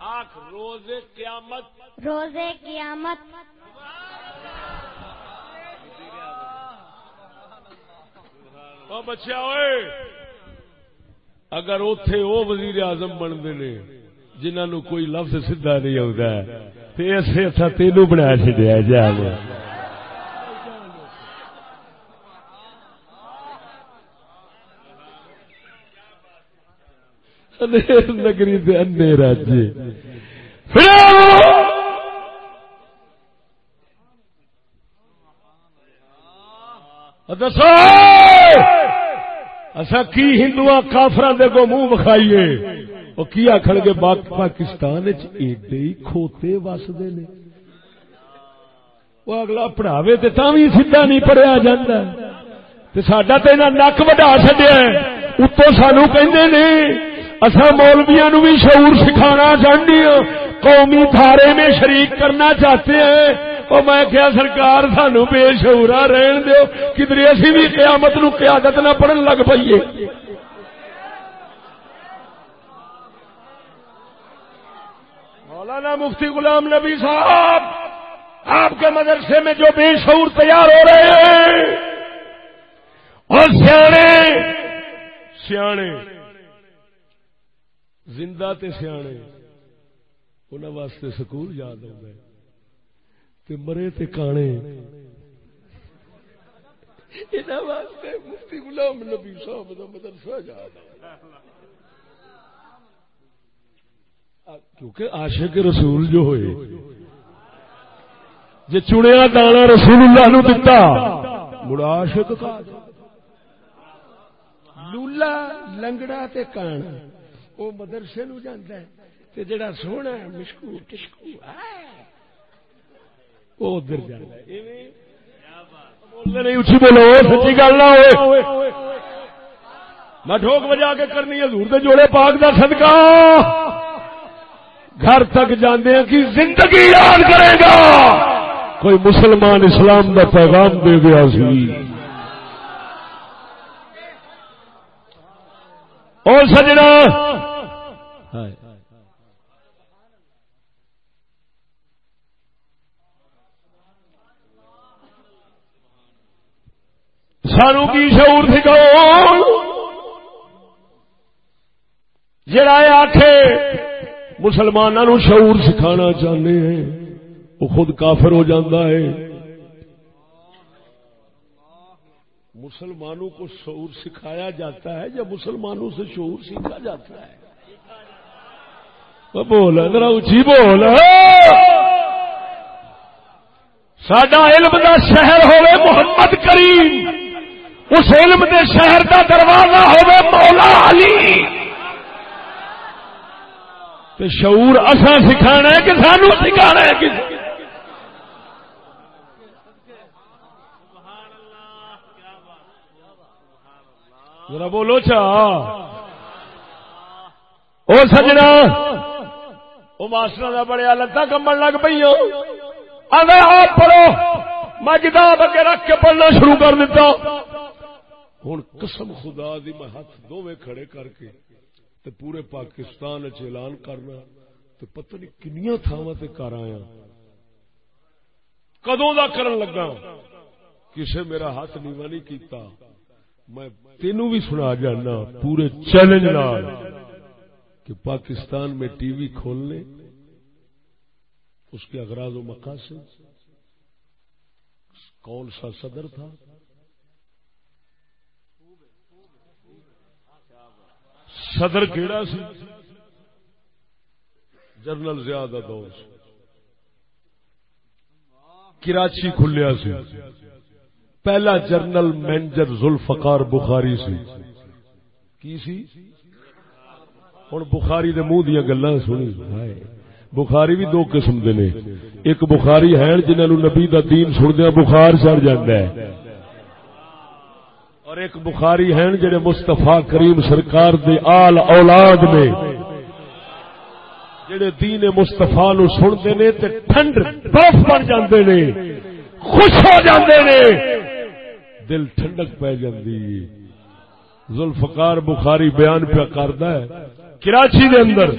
S1: آخ روز قیامت۔
S3: روز قیامت۔
S1: بچیا ہوئے اگر اتے وہ وزیر اعظم بنتے نے جنہوں کوئی لفظ سیدا نہیں آتا ایسے اتنا تینوں بنا چڈیا جا نگری دے انے راجے جی۔ دسو! اصا کی ہندو کافر دے کو منہ بکھائیے وہ کی آخر گے پاکستان ایڈے ہی کھوتے وسدے نے۔ وہ اگلا پڑھاوے تو بھی سیدا نہیں پڑھیا جا سڈا تو نک وڈا چڈیا اتو سانو کہ اصا مولویا نو بھی شعور سکھانا چاہتی ہوں قومی تھارے میں شریک کرنا چاہتے ہیں۔ اور میں کیا سرکار، سانو بے شعورا رہن دیو. کدھر اسی بھی قیامت نو قیادت نہ پڑھن لگ پیے مولانا مفتی غلام نبی صاحب، آپ کے مدرسے میں جو بے شعور تیار ہو رہے ہیں، اور سیانے سیانے، زندہ تے سیانے انہوں واسطے سکول یاد ہو گئے۔ تے مرے تے کانے۔ واسطے مفتی غلام نبی صاحب کا مدرسہ یاد کیونکہ عاشق رسول جو ہوئے۔ جی چنیا دانا رسول اللہ نو دتا مڑا عاشق کا۔ لولا لنگڑا تے کان وہ مدرسے نو جاندا ہے۔ تے جڑا سونا مشکو ٹشکو وہ ادھر جاندا ہے۔ بولنے نہیں، اچھی بولو سچی گل نہ ہوئے۔ میں ٹھوک بجا کے کرنی حضور دے جوڑے پاک دا صدقہ۔ گھر تک جانے کی زندگی یاد کرے گا۔ کوئی مسلمان اسلام دا پیغام دے گیا سی۔ اور سجنا۔ سانو کی شعور سکھاؤ جڑا آخے مسلمانوں شعور سکھانا چاہتے ہیں، وہ خود کافر ہو جاتا ہے۔ مسلمانوں کو شعور سکھایا جاتا ہے یا مسلمانوں سے شعور سیکھا جاتا ہے۔ بول ذرا اچھی بول۔ سڈا علم دا شہر ہوئے محمد کریم۔ اس علم دے شہر دا دروازہ ہوئے مولا علی۔ تو شعور اصا سکھانا ہے کہ سانو سکھانا ہے کہ ذرا بولو چا۔ او سجنا۔ وہ ماسٹر کا بڑے لتا کمبن لگ پی اگر آپ پڑھو، میں کتاب اگے رکھ کے پڑھنا شروع کر دیتا۔ ہوں قسم خدا دی میں ہاتھ دونوں کھڑے کر کے تے پورے پاکستان اعلان کرنا تو پتہ نہیں کنیا تھاواں تے کر آیا کدوں دا کرن لگا؟ کسے میرا ہاتھ نیوا نہیں کیتا۔ میں تینوں بھی سنا جانا پورے چیلنج نال کہ پاکستان میں ٹی وی کھولنے، اس کے اغراض و مقاصد، کون سا صدر تھا؟ صدر کیڑا سی؟ جنرل زیادہ دوست کراچی کھلیا سی۔ پہلا جنرل مینجر ذوالفقار بخاری سی۔ کی سی؟ ہوں بخاری دے منہ دیا گلا سنی۔ بخاری بھی دو قسم دے نے۔ ایک بخاری ہے جنہوں نبی دا دین سندیا بخار چڑھ جاتا ہے۔ اور ایک بخاری ہیں جڑے مستفا کریم سرکار دے آل اولاد میں جڑے دین مستفا نو سنتے نے تے ٹھنڈ برف بن جاندے نے، خوش ہو جاندے نے، دل ٹھنڈک پی جاندی۔ ذوالفقار بخاری بیان پہ کردا ہے، کراچی دے اندر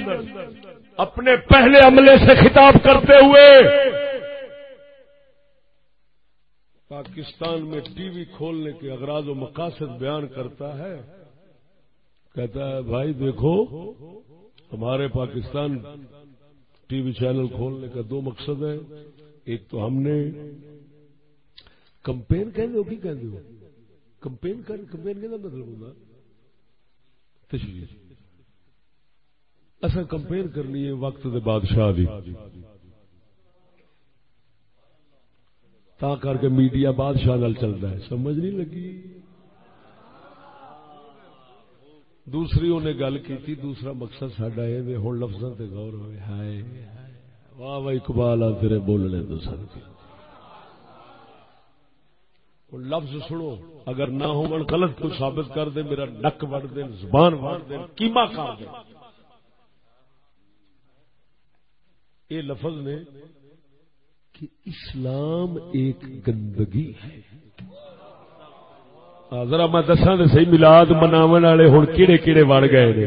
S1: اپنے پہلے عملے سے خطاب کرتے ہوئے پاکستان میں ٹی وی کھولنے کے اغراض و مقاصد بیان کرتا ہے، کہتا ہے، بھائی دیکھو، ہمارے پاکستان ٹی وی چینل کھولنے کا دو مقصد ہے ایک تو ہم نے کمپین کہ کمپین کمپین کہ مطلب ہوگا تشریح اصل کمپین کرنی ہے وقت دے بادشاہ دی۔ تا کر کے میڈیا بادشاہ نال چلتا ہے۔ سمجھ نہیں لگی؟ دوسری انہیں گل کی دوسرا مقصد سڈا یہ ہوں لفظ سے غور ہوئے۔ ہائے، واہ واہ، اقبال آ تیرے بولنے تو سن کے لفظ سنو، اگر نہ ہو غلط کو ثابت کر دے میرا نک وڑ دے زبان وڑ دے کیما کر دے یہ لفظ نے کہ اسلام ایک گندگی ہے۔ ذرا میں دساں تو صحیح ملاد مناو والے ہوں کہڑے کہڑے وڑ گئے نے؟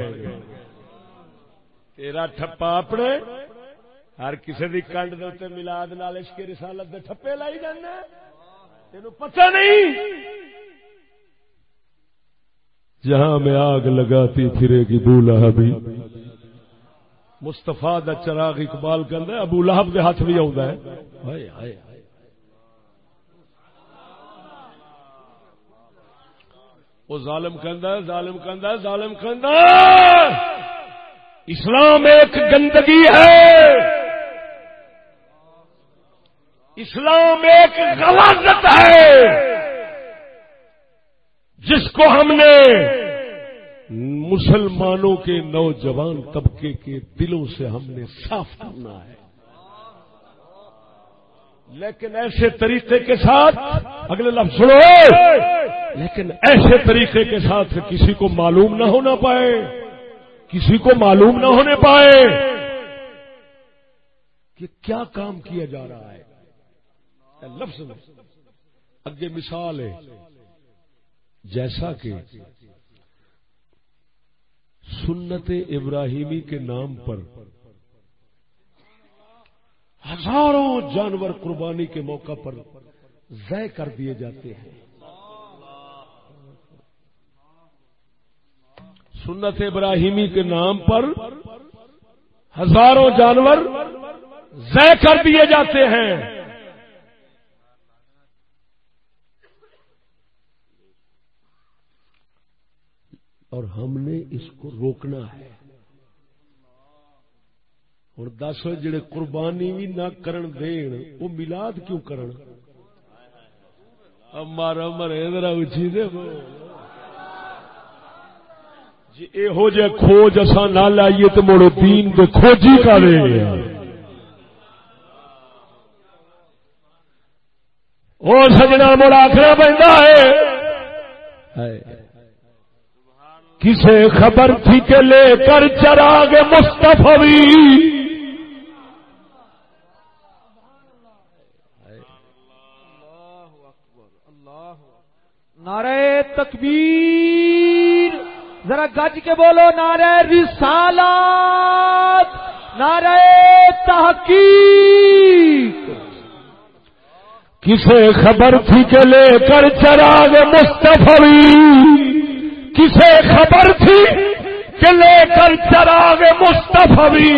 S1: تیرا ٹھپا اپنے؟ ہر کسی کی کنڈ دے ملاد نال عشق رسالت دے ٹھپے لائی جانا تین پتہ نہیں۔ جہاں میں آگ لگاتی پھرے گی بو لہب مستفا دا چراغ اقبال کرنا ابو لہب دے ہاتھ بھی آؤں ہے۔ وہ ظالم کہندا ہے ظالم کہندا ہے ظالم کہندا اسلام ایک گندگی ہے۔ اسلام ایک غلازت ہے۔ جس کو ہم نے مسلمانوں کے نوجوان طبقے کے دلوں سے ہم نے صاف کرنا ہے۔ لیکن ایسے طریقے کے ساتھ، اگلے لفظ سنو۔ لیکن ایسے طریقے کے ساتھ کسی کو معلوم نہ ہونا پائے۔ کسی کو معلوم نہ ہونے پائے کہ کیا کام کیا جا رہا ہے۔ لفظ اگے مثال ہے۔ جیسا کہ سنت ابراہیمی کے نام پر ہزاروں جانور قربانی کے موقع پر ضائع کر دیے جاتے ہیں۔ سنت ابراہیمی کے نام پر ہزاروں جانور ضائع کر دیے جاتے ہیں۔ اور ہم نے اس کو روکنا ہے۔ ہوں دس، جڑے قربانی بھی نہ کرن دین، وہ ملاد کیوں کرن؟ مارا مرے ذرا اچھی دے۔ جی یہو جہ کھوج اصا نہ لائیے تو مڑو دین دے کھوجی کا دے وہ سجنا مڑ آخر پہنتا ہے۔ کسے خبر تھی کہ لے کر چراغ مستفی
S2: نعرہ تکبیر۔ ذرا گج کے بولو نعرہ رسالات نعرہ تحقیق۔
S1: کسے خبر تھی کہ لے کر چراغ مستفی کسے خبر تھی کہ لے کر چراغ مستفی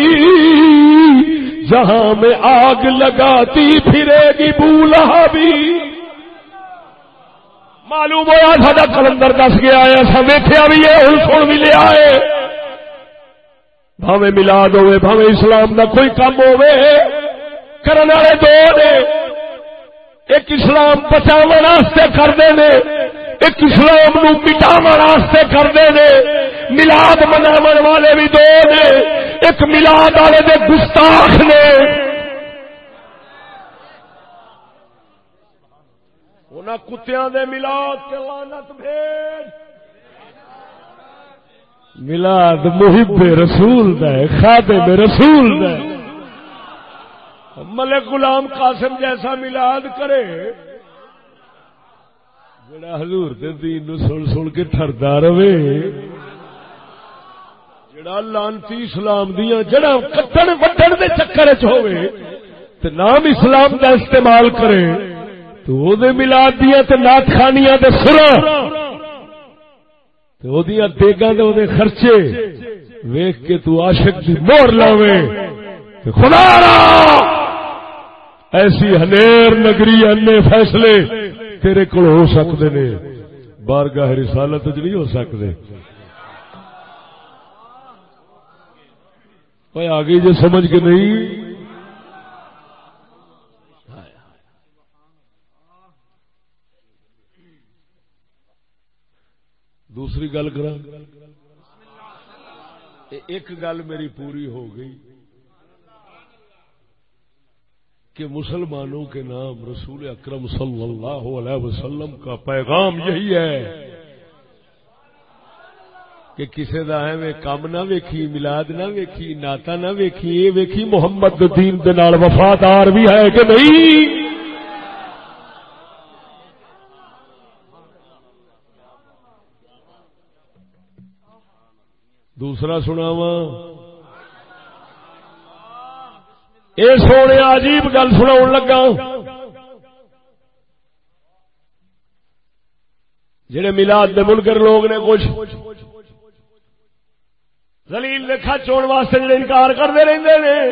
S1: جہاں میں آگ لگاتی پھرے گی بولا بھی معلوم ہوا سا کلندر دس گیا ہے اصا ویخیا بھی ہے ہوں سن بھی لیا ہے۔ بھاوے ملاد ہوے بھاوے اسلام دا کوئی کام ہوے کرنے والے دو نے، ایک اسلام بچاو کرتے ہیں ایک اسلام نو مٹاو واسطے کرتے ہیں ملاد مناو والے بھی دو نے، ایک ملاد والے دے گستاخ نے۔ کتیا دے ملاد کے لانت بھیج۔ ملاد محب رسول دے، خادم رسول دے۔ ملک غلام قاسم جیسا ملاد کرے۔ جڑا حضور دے دین نو سن سن کے ٹردا رہے، جڑا لانتی اسلام دیا جڑا کٹن وٹن دے چکر چ ہوے تے نام اسلام دا استعمال کرے تو او دے ملاد دیا تے نات خانیاں تے سرا تے او دیا دیگاں تے او دے خرچے، ویکھ کے تو عاشق دی مور لاوے، تے خدا را! ایسی ہنیر نگری انے فیصلے تیرے کول ہو سکتے نے؟ بارگاہ رسالت وچ نہیں ہو سکتے۔ اوے آگے جو جی، سمجھ کے نہیں؟ دوسری گل کر ایک گل میری پوری ہو گئی۔ کہ مسلمانوں کے نام رسول اکرم صلی اللہ علیہ وسلم کا پیغام یہی ہے کہ کسی دا ایویں کم نہ ویکھی ملاد نہ ویکھی ناتا نہ ویکھی، یہ ویکھی محمد دین دے نال وفادار بھی ہے کہ نہیں؟ دوسرا سناوا اے سونے عجیب گل سنا لگا۔ جڑے ملاد دے منکر لوگ نے کچھ زلیل لکھا چون واسطے جڑے انکار کرتے رہتے ہیں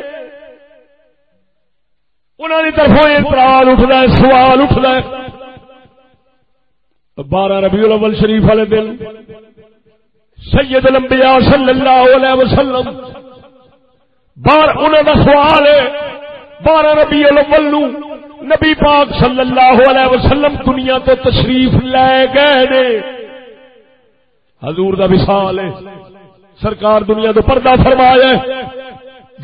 S1: انہوں کی طرفوں اعتراض اٹھتا ہے، سوال اٹھتا ہے۔ بارہ ربیع الاول شریف والے دن سید الانبیاء صلی اللہ علیہ وسلم بار انہوں کا سوال ہے۔ بارہ ربیع الاول نو نبی پاک صلی اللہ علیہ وسلم دنیا تو تشریف لے گئے نے۔ حضور دا مثال ہے۔ سرکار دنیا تو پردہ فرمایا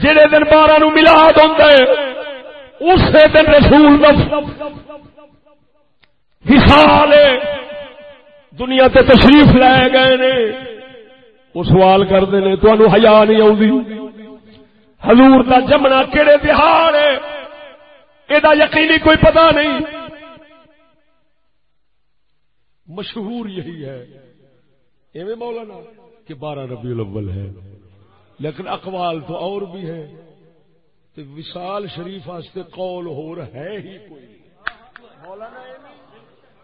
S1: جہے دن بارہ نو ملاد ہوتا ہے، اسی دن رسول مثال ہے۔ دنیا تے تشریف لے گئے نے۔ وہ سوال کرتے ہیں تمہوں ہیا نہیں آتی حضور دا جمنا کہڑے بہار ہے؟ یہ یقینی کوئی پتا نہیں۔ مشہور یہی ہے۔ ایویں مولانا کہ بارہ ربیع الاول ہے۔ لیکن اقوال تو اور بھی ہے تو وشال شریف واسطے قول ہو ہے ہی کوئی۔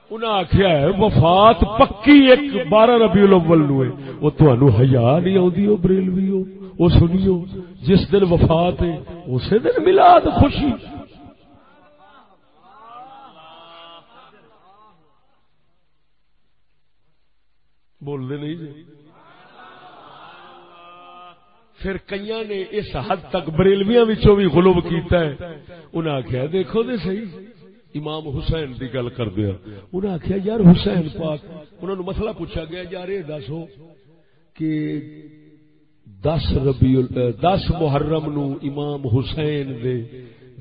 S1: انہیں آخیا ہے، وفات پکی ایک بارہ ربیع الاول نو ہے۔ وہ تمہوں ہیا نہیں آتی وہ بریلوی ہو۔ وہ سنیو، جس دن وفات ہے، اسی دن ملاد خوشی۔ بولنے نہیں جی۔ پھر کئی نے اس حد تک بریلویاں بھی غلوب کیتا ہے۔ انہیں آخیا دیکھو دے صحیح۔ امام حسین دی گل کر دیا انہیں آخیا یار حسین پاک انہوں نے مسئلہ پوچھا گیا، یار یہ دسو کہ دس ربی دس محرم نو امام حسین دے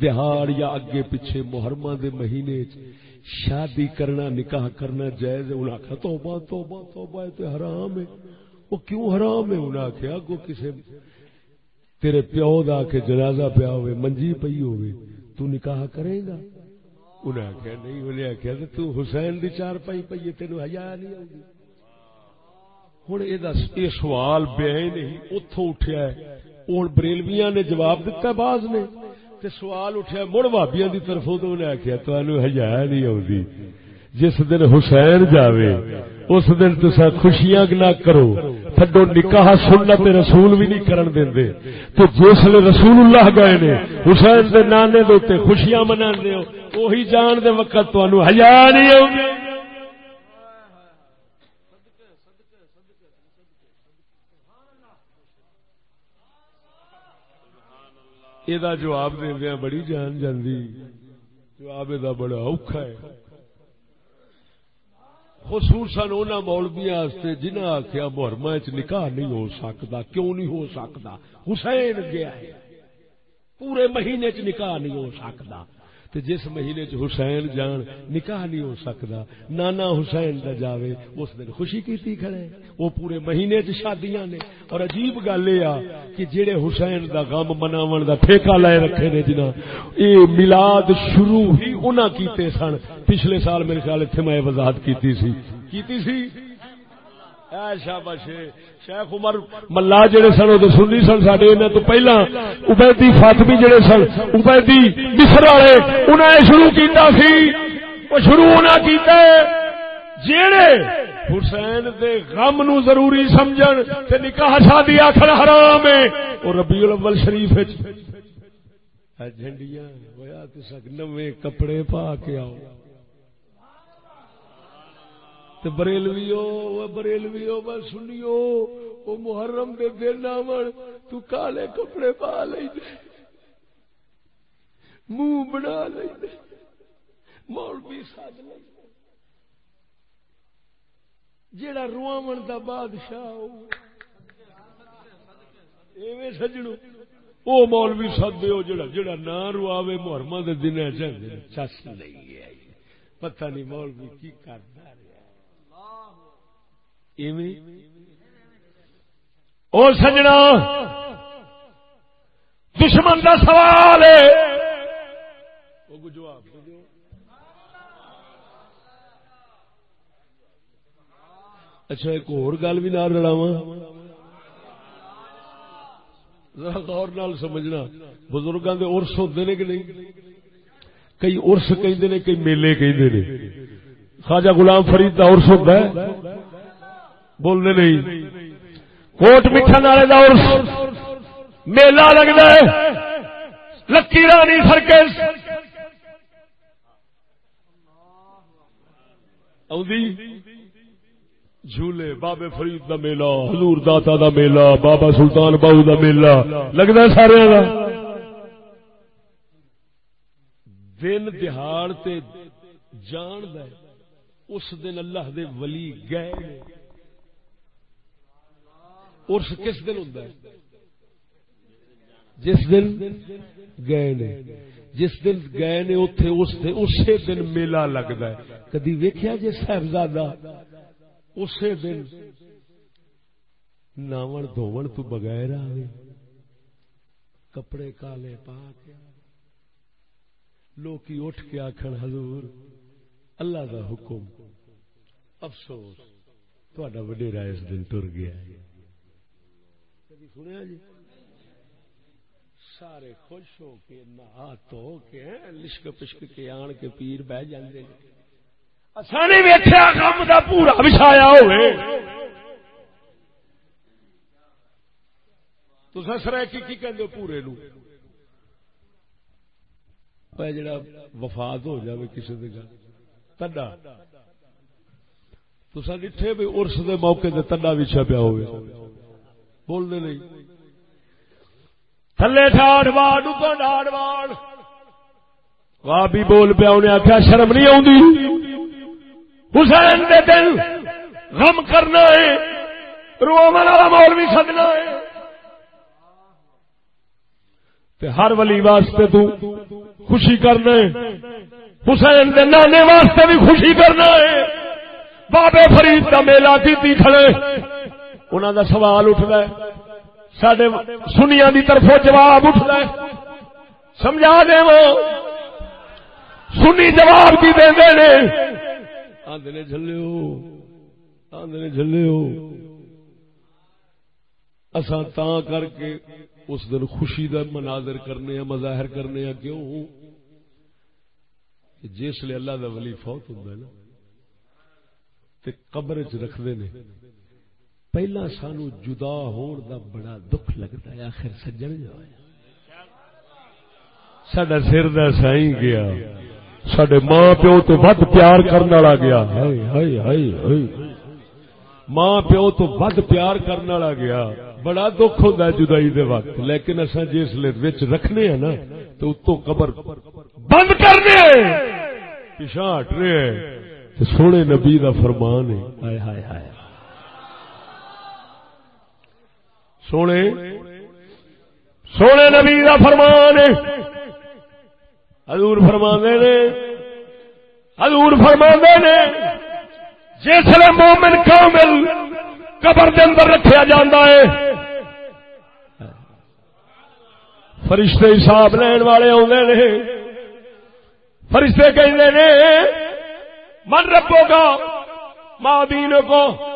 S1: دہاڑ یا اگے پیچھے محرمہ دے مہینے شادی کرنا، نکاح کرنا جائز ہے۔ انہیں آخیا توبہ توبہ توبہ تو حرام ہے۔ وہ کیوں حرام ہے؟ انہیں آخیا کو کسی تیرے پیو دا کے جنازہ پیا ہوئے، منجی پئی ہوئے، تو نکاح کرے گا؟ انہیں آخیا نہیں انہیں آخیا تو حسین دی چار پائی پی تین ہزار نہیں آؤں ہوں یہ سوال بے نہیں اتوں اٹھیا ہے ہوں بریلویاں نے جواب دتا باز نے تے سوال اٹھیا مڑ بابیا کی طرفوں تو انہیں آخیا تمہیں ہزار نہیں آؤں جس دن حسین جاوے اس دن تسا خوشیاں نہ کرو تھڈو نکاح سنت رسول بھی نہیں کرن دیں دے تو جس لیے رسول اللہ گئے نے حسین دے نانے دے خوشیاں منا دے وہی جان دے وقت تو انو حیا نہیں ہوگی یہ جواب دیا بڑی جان جاندی جواب یہ بڑا اوکھا ہے خصوصاً انہوں مولبیا جنہیں آخیا محرم چ نکاح نہیں ہو سکتا کیوں نہیں ہو سکتا حسین گیا ہے پورے مہینے چ نکاح نہیں ہو سکتا تے جس مہینے چ حسین جان نکاح نہیں ہو سکتا نانا حسین دا جاوے، اس دن خوشی کیتی کھڑے۔ وہ پورے مہینے چ شادیاں نے۔ اور عجیب گل یہ کہ جڑے حسین دا غم مناون دا ٹھیکہ لے رکھے نے جنا اے میلاد شروع ہی انہاں کیتے سن۔ پچھلے سال میرے خیال اتنے میں وضاحت کیتی سی۔ کیتی سی؟ شاباش شیخ عمر ملا جڑے سن، وہ سنی سن سڈے انہوں تو پہلا۔ ابیدی فاطمی جڑے سن ابیدی مصر والے انہیں شروع کیتا سی۔ وہ شروع نہ کیتا جڑے حسین دے غم نو ضروری سمجھن تے نکاح شادی آخر حرام ہے اور ربیع الاول شریف ہاں جھنڈیاں ہویا تے نویں کپڑے پا کے آؤ۔ بریلویو بریلویو بس سنیو وہ محرم دے دن آمن تو کالے کپڑے پا لے منہ بنا لے مولوی سج لے جیڑا روامن دا بادشاہ ایویں سجنو۔ وہ مولوی سدے ہو جڑا جڑا نہ رواوے محرمہ دے دن چس نہیں ہے۔ پتہ نہیں مولوی کی کرتا او سجنا دشمن کا سوال ہے۔ جواب اچھا ایک اور گل بھی نہ رلاوا غور نال سمجھنا۔ بزرگوں کے ارس ہوتے نے کہ نہیں؟ کئی ارس کہ کئی میلے کہ خواجہ غلام فرید کا ارس ہوتا ہے۔ بولنے نہیں۔ کوٹ میٹھا نالے کا ارس میلہ لگتا ہے۔ لکی رانی سرکس جھولے بابے فرید دا میلہ، حضور داتا دا میلہ، بابا سلطان باؤ دا میلہ۔ لگتا ہے سارے کا دن دہاڑ تے جان دے اس دن اللہ دے ولی گئے ارس کس دن ہوں جس دن گئے نے، جس دن گئے نے اتے اسی دن میلہ لگتا ہے۔ کدی ویکیا جی صاحبزادہ؟ اسی دن ناون دھون تو بغیر آئے کپڑے کالے پا کے لوکی اٹھ کے آخر حضور، اللہ دا حکم، افسوس تھوڑا وڈیرا اس دن ٹر گیا ہے۔ سنیا جی؟ سارے خوش ہو کے نہا تو کے لشک پشک کے آن کے پیر بہ جاندے جی۔ سانی ویٹیا کام کا پورا بچھایا ہوئے۔ تو سر کی کہ پورے نو؟ جڑا وفات ہو جائے کسی دے گل تڈا۔ تو ڈٹھے بھی ارس دے موقع تے تڈا بھی چھپیا ہوئے۔ بول دے نہیں۔ تھلے ٹھاڑ واڑ اوپر ڈاڑ واڑ واہ، بھی بول پیا، انہیں آخیا شرم نہیں آتی حسین دے دل غم کرنا ہے رومن والا مولوی سدنا ہے۔ تے ہر ولی واسطے تو خوشی کرنا ہے۔ حسین دے نانے واسطے بھی خوشی کرنا ہے۔ بابے فرید کا میلہ کی کھڑے۔ انہوں دا سوال اٹھتا ہے۔ سڈے سنیا دی طرف جواب اٹھتا ہے۔ سمجھا دے وہ؟ سنی جواب کی دے دے نے۔ آدھے جلو آدھے جلو اساں تا کر کے اس دن خوشی دا مناظر کرنے ہیں مظاہر کرنے ہیں کیوں؟ جس لیے اللہ دا ولی فوت ہوتا ہے نا، تے قبر چ رکھتے نے۔ پہلا سانو جدا ہون دا بڑا دکھ لگتا ہے آخر سجن جو ہے۔ سڈا سر دا سائی گیا۔ سڈے ماں پیو تو ود پیار کرنے والا گیا۔ ماں پیو تو ود پیار کرنے والا گیا۔ بڑا دکھ ہوتا ہے جدائی دے وقت۔ لیکن اصا جس وچ رکھنے ہیں نا تو اتو قبر بند کرنے۔ پیچھا ہٹ رہے ہیں۔ سونے نبی دا فرمان ہے۔ ہائے ہائے ہائے۔ سونے سونے نبی دا فرمان ہے۔ حضور فرما نے۔ حضور فرما نے۔ جس مومن کامل قبر دے اندر رکھا جاندہ ہے۔ فرشتے حساب لین والے آدھے نے۔ فرشتے کہتے نے، من رکھو گا ماں دین کو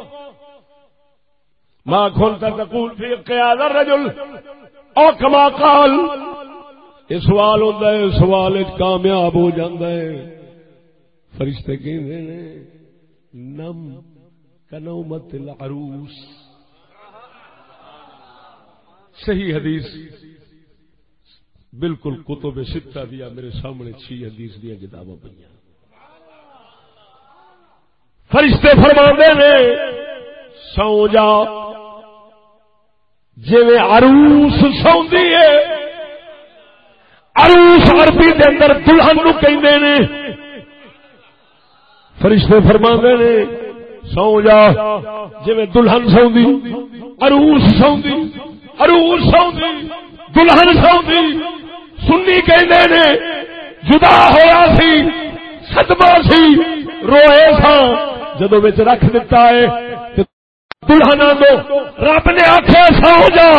S1: ماں کھولتا تقول فی قیاد الرجل او کما قال یہ سوال ہوتا ہے، سوال کامیاب ہو جاتا ہے۔ فرشتے کہ نم کنومت العروس۔ صحیح حدیث۔ بالکل کتب ستا دیا میرے سامنے چھ حدیث دیا کتاباں پہ فرشتے فرما نے، سو جا۔ جی عروس سوندی ہے، عروس عربی دے اندر دلہن نو کہندے نے، فرشتے فرما نے، سو جا جی دلہن سوندی عروس سوندی عروس سوندی دلہن سوندی سنی کہندے نے، جدا ہویا سی، صدمہ سی، روئے سا جدو وچ رکھ دتا ہے تے دلہن دو۔ رب نے آکھیا سو جا۔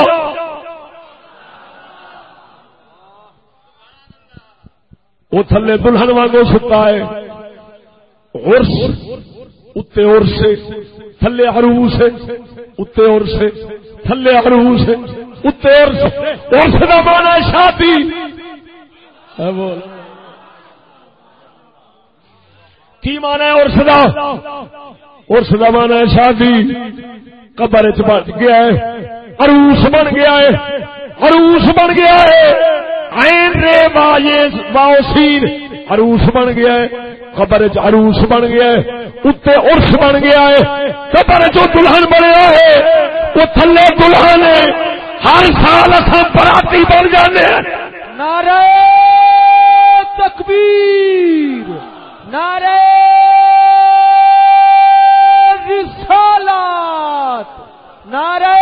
S1: وہ تھلے دلہن وانگو ستا ہے۔ عرس اتے عرس تھلے عروس اتے عرس تھلے عروس اتے عرس عرس دا مانا شادی۔ بول کی مانا ہے عرس دا؟ عرس دا مانا ہے شادی۔ قبر چ بچ گیا ہے۔ عروس بن گیا ہے۔ عروس بن گیا ہے۔ عین رے واؤسین عروس بن گیا ہے۔ قبر عروس بن گیا ہے۔ اتنے عرس بن گیا ہے۔ قبر جو دلہن بنیا ہے۔ وہ تھلے دلہن ہے۔ ہر سال اصل براتی بن جانے
S2: نعرہ تکبیر۔ نعرہ نعرہ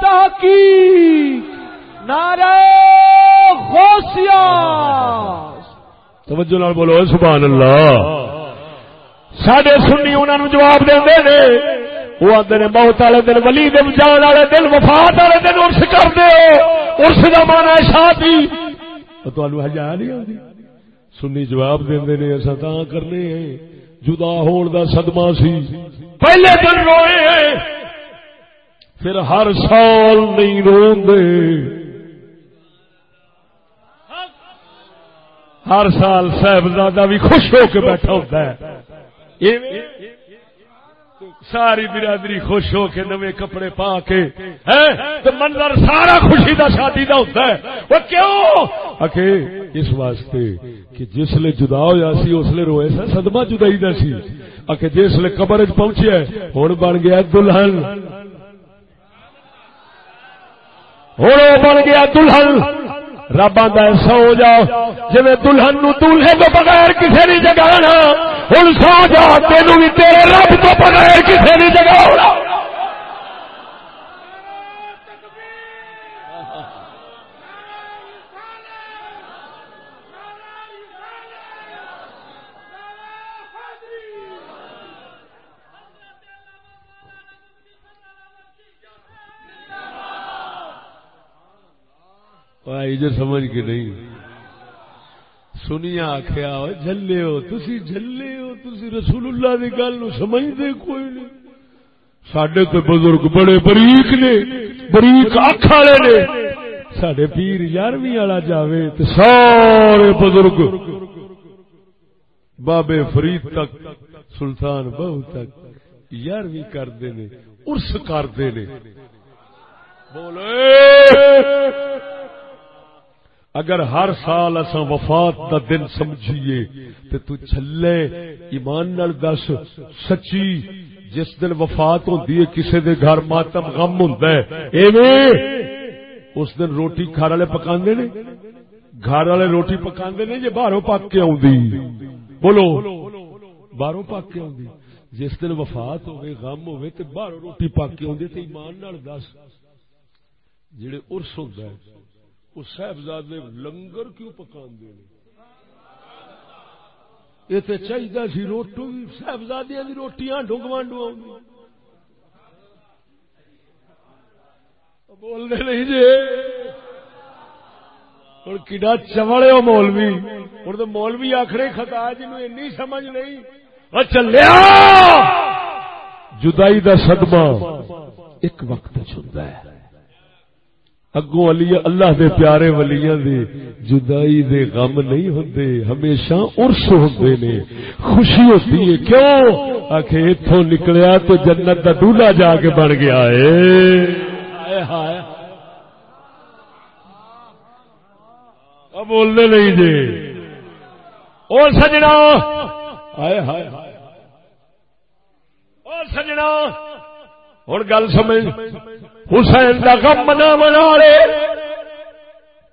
S2: تحقیق، نعرہ غوثیہ۔
S1: توجہ نال بولو سبحان اللہ۔ سڈے سنی انہوں نے جواب دے نے۔ وہ آدھے نے بہت والے دن ولی دن جان والے دن، وفات والے دن ارس کرتے ہو۔ ارس کا مانا ہے شادی۔ تمہیں ہزار نہیں آتی سنی جواب دے اصا کرنے ہیں۔ جدا ہون دا صدمہ سی۔ پہلے دن روئے، پھر ہر سال نہیں روندے۔ ہر سال صاحبزادہ بھی خوش ہو کے بیٹھا ہوتا ہے۔ ساری برادری خوش ہو کے نوے کپڑے پا کے تو منظر سارا خوشی دا شادی دا ہوتا ہے۔ وہ کیوں؟ اکے اس واسطے کہ جس لے جدا ہوا سی، اس لے روئے سا، صدمہ جدائی دا سی۔ اکے جس لے قبر وچ پہنچیا ہن بن گیا دلہن۔ ہن بن گیا دلہن۔ رب آدھا سو جاؤ۔ جی دلہن نو دلہے تو بغیر کسی نہیں جگانا ہوں سو جا تینوں بھی تیرے رب تو بغیر کسی نہیں جگا جو سمجھ کے نہیں۔ سنیا آخیا جلے ہو، تسی جلے ہو، تسی رسول اللہ کی گل سمجھتے کوئی نہیں۔ سڈے تو بزرگ بڑے بریک نے، بریک اکھ والے نے۔ سڈے پیر یارویں والا جاوے تو سارے بزرگ۔ بابے فرید تک، سلطان بہو تک یارویں کرتے نے ارس کرتے نے۔ بولے اگر ہر سال اصا وفات دا دن سمجھیے، تے تو چھلے ایمان نال دس، سچی جس دن وفات ہوندی ہے، کسے دے گھر ماتم غم ہوندا ہے، ایویں اس دن روٹی گھر والے پکاندے نے؟ گھر والے روٹی پکاندے نے جے باہروں پک کے اوندی بولو، باہروں پک کے اوندی جس دن وفات ہوے غم ہوے تے باہروں روٹی پک کے اوندی تے ایمان نال دس، جڑے عرس ہوندا ہے وہ صاحبزادے لنگر کیوں پکا دے یہ تو چاہیے سی روٹو صاحبزادیاں دی روٹیاں ڈونگوانڈو بولنے نہیں جی۔ ہوں کڈا چوڑے ہو مولوی۔ ہوں تو مولوی آخری خطا جنوب این سمجھ نہیں۔ چلیا! جدائی دا صدمہ ایک وقت چلتا ہے۔ اگوں علی اللہ دے پیارے ولیاں دے جدائی دے غم نہیں ہوندے، ہمیشہ عرس ہوندے نے۔ خوشی ہوتی ہے، کیوں؟ آکھے ایتھوں نکلیا تو جنت دا ڈولا جا کے بن گیا ہے۔ اب بولنے نہیں جی؟ او سجنا۔ ہائے ہائے او سجنا۔ ہوں گل سمجھ۔ حسین کا غم منا منا لے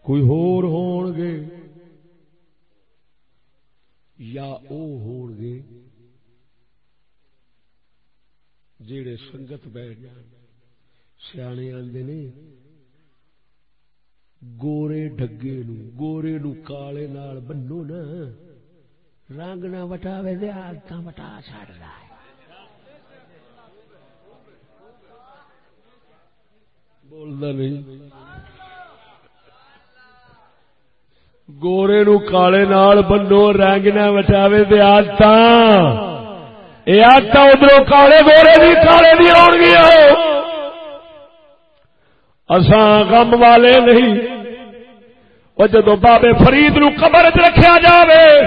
S1: کوئی ہور ہون گے یا او ہون گے جڑے سنگت بیٹھ جان۔ سیانے آندے نے، گورے ڈگے نو، گورے نو کالے نال بنو نا۔ رنگ نہ وٹاوے دے آدت وٹا چڑ رہا ہے بولتا نہیں۔ گورے نو کالے نال بنو رنگ نہ وٹاوے دے آدت یہ آدت ادھر کالے گورے دی، کالے دی آن گیا۔ اساں غم والے نہیں۔ وہ جدو بابے فرید نو قبر چ رکھا جاوے،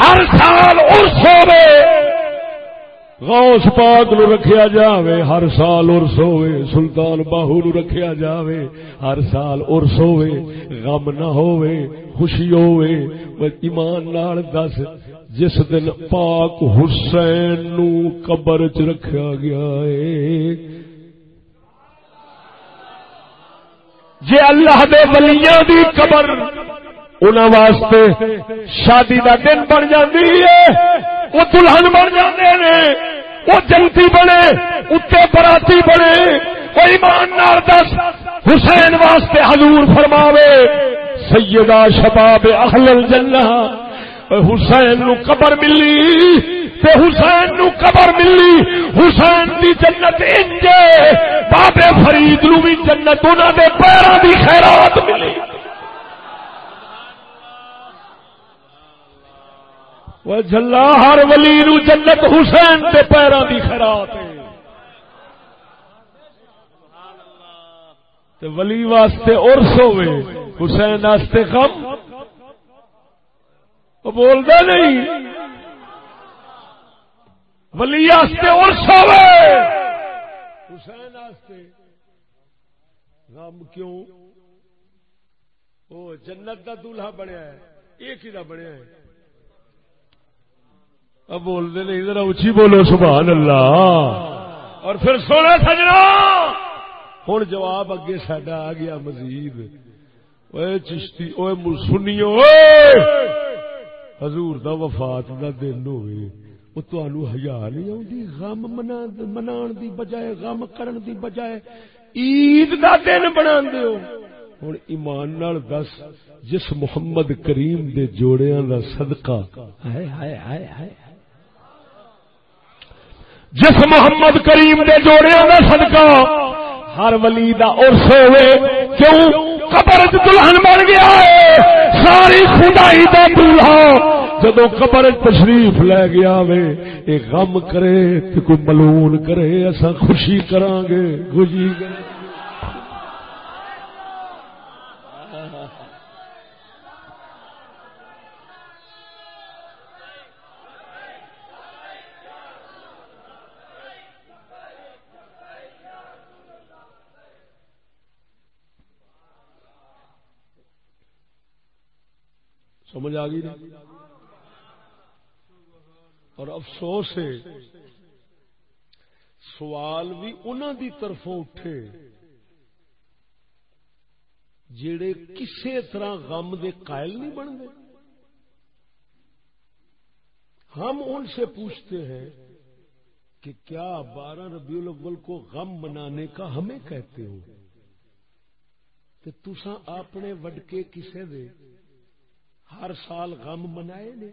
S1: ہر سال ارس ہوے غوث پاک نو رکھیا جاوے، ہر سال ارس ہوے سلطان باہو نو رکھیا جاوے، ہر سال ارس ہوے غم نہ ہوے خوشی ہوے ایمان نال دس، جس دن پاک حسین نو قبر چ رکھیا گیا ہے جے اللہ دے ولیاں دی قبر انہاں واسطے شادی دا دن بن جاندی ہے، وہ دلہن بن جاندے نے، وہ جنتی بنے، اتے براتی بنے۔ وہ ایماندار دس، حسین واسطے حضور فرماوے، سیدہ شباب اہل الجنہ، حسین نو قبر ملی، تے حسین نو قبر ملی، حسین دی جنت انجے بابے فرید نو بھی جنت، انہاں دے پیراں دی خیرات ملی۔ وہ جلا ہر ولی نو جنت حسین دے پیراں دی خیرات تے ولی واسطے عرس ہوے حسین واسطے غم وہ بولدا نہیں ولی واسطے عرس ہوے حسین واسطے غم کیوں او جنت دا دلہا بنیا ہے ایک ہی بنیا ہے اب بول دے نہیں ذرا اچھی بولو، سبحان اللہ۔ اور پھر سونا سجنا۔ ہوں جواب اگے سڈا آ گیا مزید۔ اوے چشتی اوے سنیو۔ حضور دا وفات دا دن ہوئے۔ وہ تمہوں ہزار نہیں آتی غم منا دی بجائے، غم کرن دی بجائے۔ عید دا دن بنا دیو ہوں ایمان نال دس، جس محمد کریم دے جوڑیاں دا صدقہ۔ ہائے ہائے ہائے ہائے۔ جس محمد کریم دے جوڑیاں دا صدقہ، ہر ولی دا عرص ہوئے، کیوں؟ قبر دلہن بن گیا ہے، ساری خدائی دا دلہا۔ جدو قبر تشریف لے گیا وے اے غم کرے تے کوئی ملون کرے اسا خوشی کران گے خوشی کرے۔ سمجھ آ گئی نا؟ اور افسوس ہے، سوال بھی انہوں دی طرفوں اٹھے جڑے کسی طرح غم دے قائل نہیں بنتے۔ ہم ان سے پوچھتے ہیں کہ کیا بارہ ربیع الاول کو غم منانے کا ہمیں کہتے ہو؟ کہ تسا اپنے وڈکے کسے دے؟ ہر سال غم منائے نے۔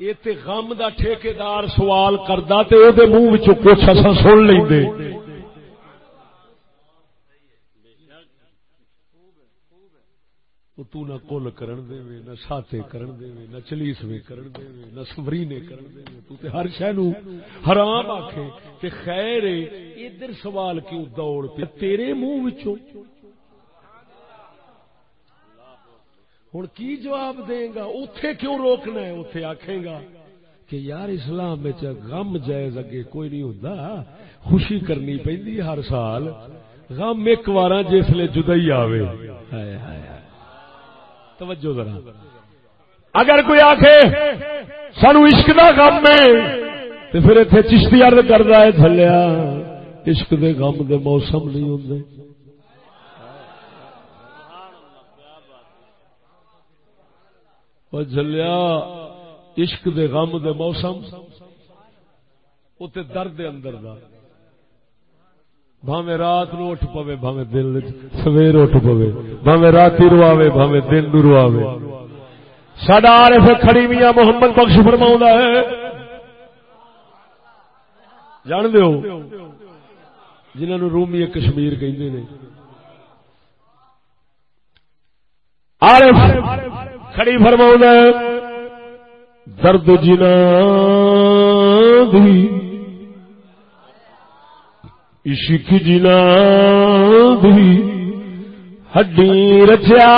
S1: یہ تے غم دا ٹھیکیدار سوال کردا تے او دے منہ وچوں کچھ اساں سن لیندے۔ تو نہ کل کرن دے وے، نہ ساتے کرن دے وے، نہ چلیسوے کرن دے وے، نہ سمرینے کرن دے وے۔ تو تے ہر شے نو حرام آکھے کہ خیر ادھر سوال کیوں دوڑ پہ تیرے منہ وچوں۔ ہوں کی جواب دے گا؟ اتے کیوں روکنا ہے؟ اتے آخے گا کہ یار اسلام غم جائز اگے کوئی نہیں ہوتا خوشی کرنی پہنی ہر سال۔ غم ایک بار جسے جدئی آوے۔ توجہ ذرا۔ اگر کوئی آخے سانو عشق دا غم ہے تو پھر اتنے چشتی ارد کرتا ہے، تھلیا، عشق دے غم دے موسم نہیں ہوں جلیا عشق دے غم دے موسم اتنے درد دے اندر دا بھاویں رات نو اٹھ پوے بھاویں دل سویر اٹھ پوے بھاویں رات رواوے بھاویں دن نو رواوے سڈا عارف کھڑی میاں محمد بخش فرماؤں ہے جان دیو جنہوں رومی کشمیر کہندے نے عارف کھڑی فرماؤں درد جنا دی عشق جنا دی ہڈی رچیا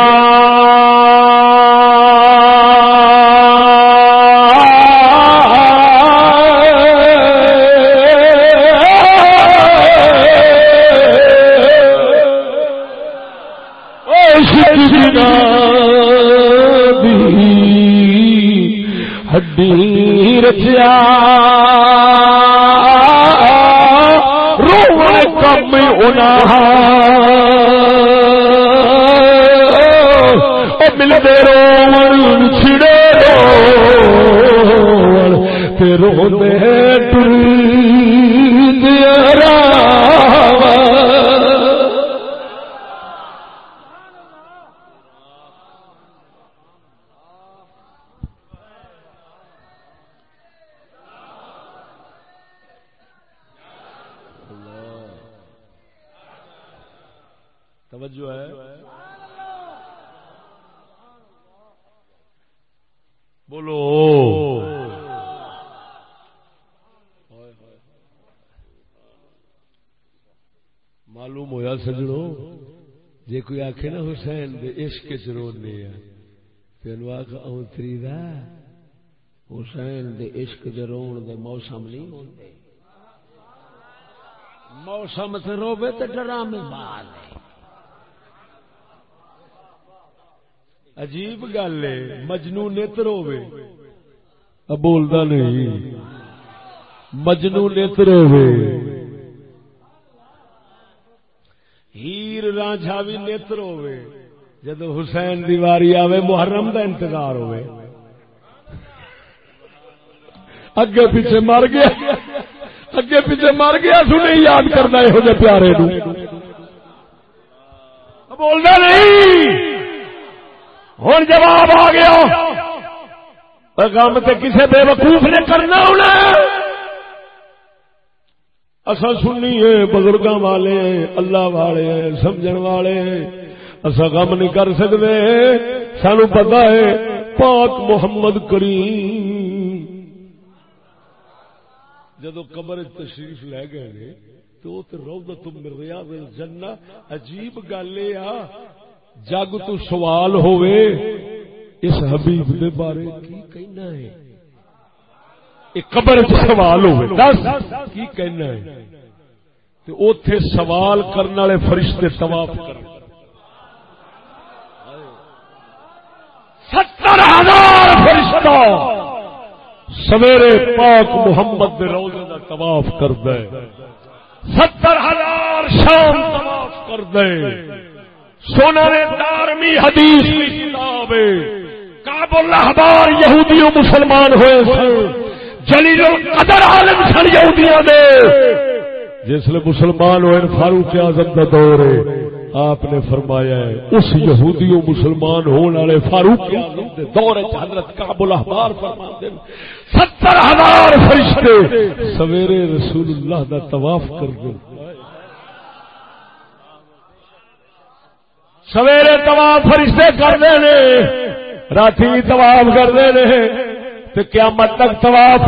S1: ہڈی رچیا رو کم ملتے رو چھڑے رو ٹر حسین دے عشق چرونے تین آخ اونتری دا حسین دے عشق دے رون دے موسم نہیں موسم سے روبے تو ڈرامے بال عجیب گل ہے مجنو نیتر ہوے بولتا نہیں۔ مجنو نیتر ہوے ہیر رانجھا بھی نیتر ہوے جد حسین دیواری آوے، محرم دا انتظار ہوے اگے پیچھے مر گیا۔ اگے پیچھے مر گیا سو نہیں یاد کرنا یہ پیارے بولنا نہیں۔ ہوں جواب آ گیا۔ پیغام تے کسے بے وقوف نے کرنا ہونا۔ اصا سننی ہے بزرگوں والے، اللہ والے سمجھ والے۔ اصا غم نہیں کر سکتے سانو پتا ہے، پاک محمد کریم۔ جدو قبر تشریف لے گئے تو روزہ تم ریاض عجیب گل یہ جگ تو سوال ہوئے اس حبیب دے بارے کی کہنا ہے؟ ایک قبر سوال ہوئے دس، کی کہنا ہے؟ تو اوتھے سوال کرنے والے فرشتے طواف کر ستر ہزار فرشتہ سویرے پاک محمد دے روزے دا طواف کر دے ستر ہزار شام طواف کر دے سونا نے دارمی حدیث کی کتاب کاب اللہ یہودیوں مسلمان ہوئے سن۔ جلیل القدر عالم سن یہودیاں دے۔ جس لیے مسلمان ہوئے، فاروق اعظم دا دور ہے۔ آپ نے فرمایا ہے، اس یہودیوں مسلمان ہونے والے فاروق دے دور حضرت کعب الاحبار فرماتے ستر ہزار فرشتے سویرے رسول اللہ دا طواف کر دیں سویرے تباف فرشتے کرتے ہیں رات بھی تباف کرتے ہیں تو قیامت تک تباف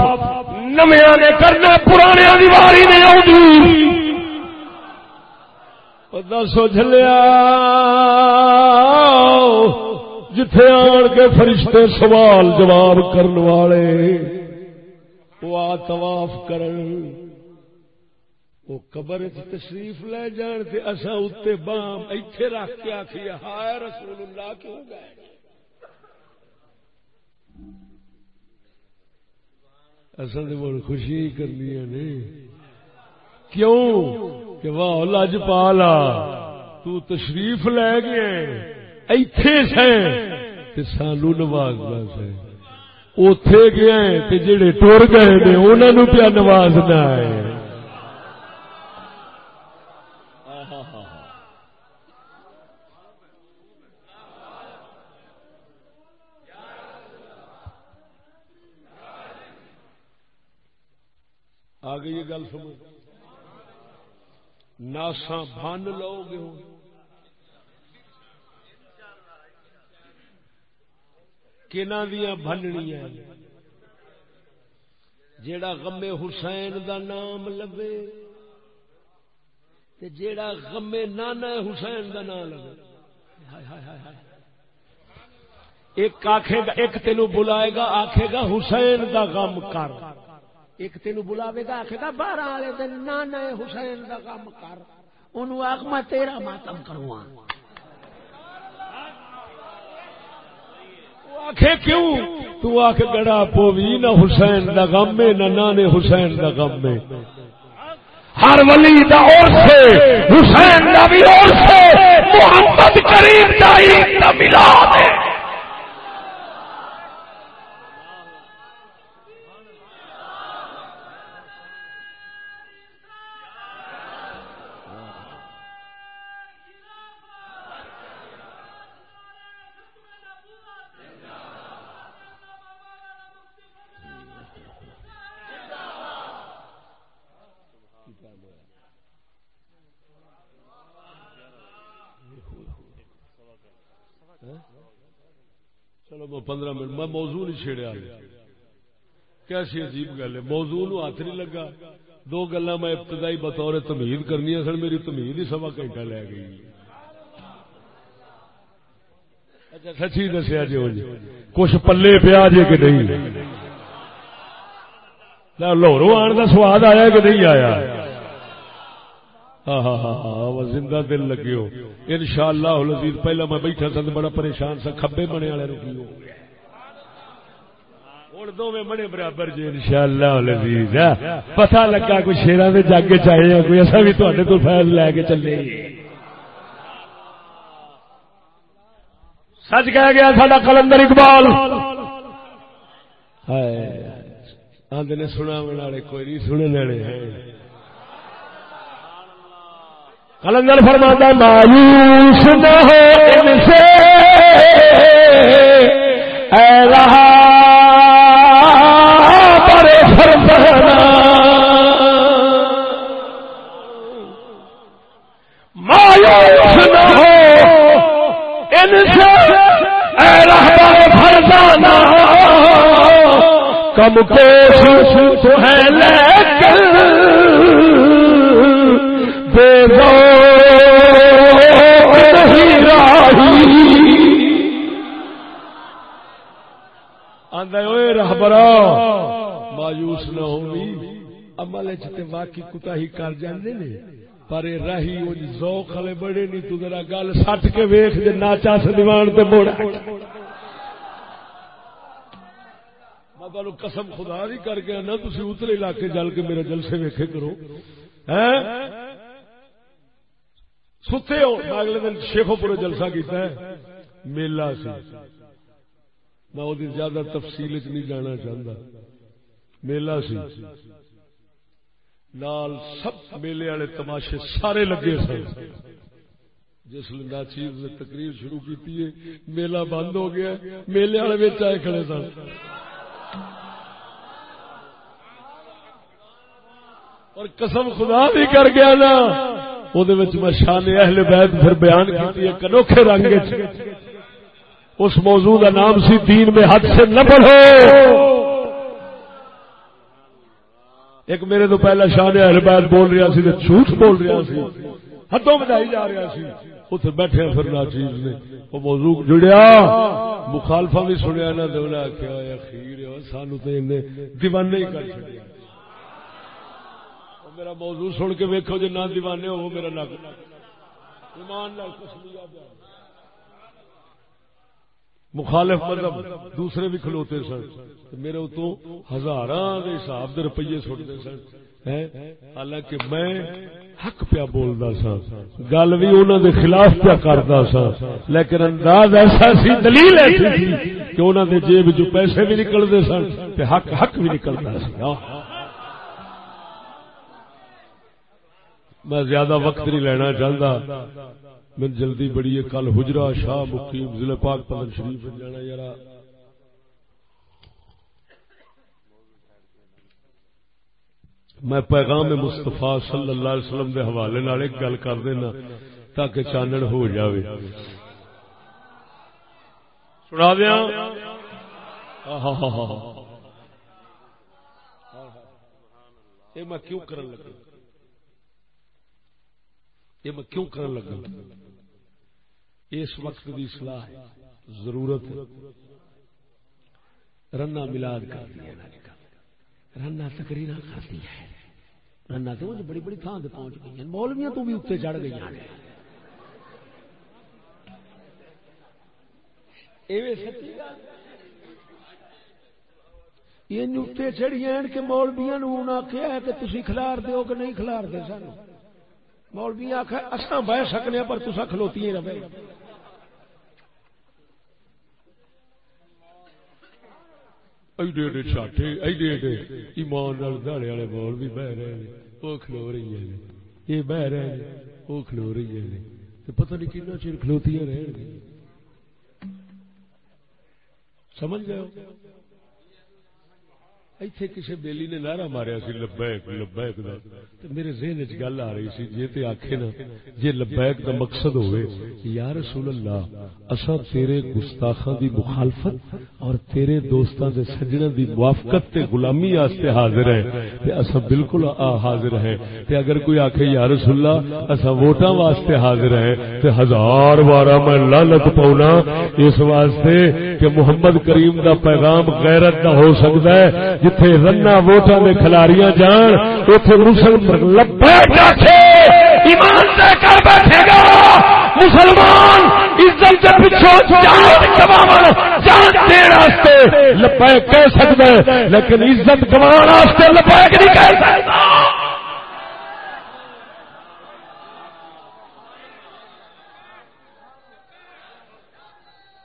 S1: نمیا نے کرنا، پرانے دیواری نہیں آؤں دسو جلیا جتھے آن کے فرشتے سوال جواب کرنے والے وہ آ طواف کرن۔ وہ قبر تشریف لے جان تے اصا اتنے بام ایتھے رکھ کے آخی ہائے رسول اللہ، کیوں گئے؟ اصل تو خوشی کرنی ہے کیوں؟ کہ واہ لج پالا تو تشریف لے گئے، ایتھے سے تے سانو نوازدا سے۔ اوتھے گئے تے جڑے ٹر گئے نے، انہاں نو پیا نوازنا ہے آ گئی گل سمجھ۔ ناسا بن لو گے کنا دیا بننیا جیڑا غمے حسین دا نام لبے تے جیڑا غمے نانا حسین دا نام لبے۔ ایک آخے گا، ایک تینو بلائے گا آخے گا حسین دا غم کر۔ ایک تینو بلاوے گا، آخے گا، بارہ والے دن نانا حسین دا غم کر۔ انہوں آخ، میں تیرا ماتم کروں آخے، کیوں؟ تو آخ، گڑا پوی نہ حسین دا غم میں نہ نانے حسین دا غم میں ہر ولی دا اور سے حسین دا بھی اور سے محمد کریم دا عید دا ملاد ہے چلو میں پندرہ منٹ میں موضوع نہیں چھیڑیا کیسی عجیب گل ہے موضوع نو ہاتھ نہیں لگا دو گلا میں ابتدائی بطور تمہید کرنی سن میری تمہید ہی سوا گھنٹہ لے گئی اچھا سچی دسیا جی جی کچھ پلے پیا جی کہ نہیں لاہوروں آن کا سواد آیا کہ نہیں آیا ہاں ہاں ہاں, ہاں، زندہ دل لگے ہو ان شاء اللہ پہلا میں بیٹھا سا بڑا پریشان سا کبے بنے والے رکی ہو بنے برابر جی ان شاء اللہ ہاں۔ پتا لگا کوئی شیران کے جاگے چاہے ہاں، کوئی ایسا بھی تے کو فیض لے کے چلے۔ سچ کہہ گیا ساڈا کلندر اقبال۔ آدھے سنا والے کوئی نہیں سننے والے ہیں۔ کلندر فرماتا مایوس نہ ہو ان سے۔ اے رہا برے فرمانا۔ مایوس نہ ہو ان سے۔ اے رہا فرمانا۔ کم کو تو ہے لیکن، بے آدھے رہبرا، مایوس نہ ہوئی۔ عمل چ واقعی کتا ہی کر جاندے نے، پر راہی او ذوق والے بڑے نہیں تو ذرا گل سٹ کے ویکھ دے، ناچا دیوان تے موڑ۔ میں تانوں قسم خدا دی کر کے نا تسی اتلے علاقے جل کے میرے جلسے ویکھے کرو۔ ہیں؟ ستے ہو۔ اگلے دن شیخو پورے جلسہ کیتا ہے، میلہ سی۔ میں وہ زیادہ تفصیل چ نہیں جانا چاہتا میلہ سی۔ نال سب میلے والے تماشے سارے لگے سن۔ جس چیز نے تقریر شروع کی میلہ بند ہو گیا، میلے والے آئے کھڑے سن۔ اور قسم خدا بھی کر گیا نا وہ شان اہل بیت پھر بیان کی انوکھے رنگ اس موضوع کا نام سی دین میں حد سے نہ بڑھو۔ ایک میرے تو پہلا شان اہل بیت بول رہا سی جھوٹ بول رہا سی۔ حدوں بجائی جا رہا سی۔ اتنے بیٹھے پھر نا چیز نے۔ وہ موضوع جڑیا مخالفا بھی سنیا نہ دونوں آخیا خیر سانو تو دیوانے ہی کر چڑیا میرا موضوع سن کے ویکو جی نہ دیوانے ہو میرا نگ ایمان مخالف مطلب دوسرے بھی کھلوتے سن۔ میرے اتو ہزار حساب دے روپیے سٹتے سن۔ حالانکہ میں حق پیا بولتا سا گل بھی انہوں دے خلاف پیا کرتا سا لیکن انداز ایسا سی، دلیل ایسی تھی کہ انہوں دے جیب جو پیسے بھی نکلتے سن حق حق بھی نکلتا سا میں زیادہ وقت نہیں لینا چاہتا میں جلدی بڑی ہے کل حجرا شاہ مقیم ضلع پاک پتن شریف جانا یار میں پیغام مستفا صلی اللہ علیہ وسلم دے حوالے نال ایک گل کر دینا تاکہ چانن ہو جاوے۔ سنا دیا یہ میں کیوں کرن لگا؟ یہ میں کیوں کرن لگا؟ اس وقت کی صلاح ضرورت ہے۔ رنا ملاد کر دیا رنا تقریر کرتی ہے۔ رنا تو بڑی بڑی تھان سے پہنچ گئی ہیں، مولویاں تو بھی اتنے چڑھ گئی ہیں۔ یہ اتنے کہ مولبیا آخیا کہ تھی کھلار دو کہ نہیں کھلار دے سن مولبی آخ اصا بہ سکنے پر تصا کھلوتی رہے ایڈے ایڈے چھاٹے، ایڈے ایڈے ایمان دہڑے والے بھی بہ رہے ہیں، وہ کھلو رہی ہے یہ بہ رہے ہیں، وہ کھلو رہی ہے پتہ نہیں کتنا چیر کھلوتی رہن گی سمجھ گئے ایتھے کسی بیلی نے نعرہ ماریا سی، لبیک لبیک دا۔ تے میرے ذہن وچ گل آ رہی سی، جے تے آکھے نا، جے لبیک دا مقصد ہوئے، یا رسول اللہ، اساں تیرے گستاخاں دی مخالفت اور تیرے دوستاں دے سجناں دی موافقت تے غلامی واسطے حاضر ہیں۔ تے اساں بالکل آ حاضر ہیں۔ تے اگر کوئی آکھے، یا رسول اللہ، اساں ووٹاں واسطے حاضر ہیں۔ تے ہزار بار میں لعنت پاونا اس واسطے کہ محمد کریم دا پیغام غیرت دا ہو سکدا ہے۔ جتھے رنا ووٹاں دے کھلاریاں جان، اوتھے مسلمان لبیک آکھے، ایمان سے کر بیٹھے گا۔ مسلمان عزت کے پیچھے جان گواون جان دین واسطے لبیک کہہ سکدا ہے، لیکن عزت گواون واسطے لبیک نہیں کہہ سکدا۔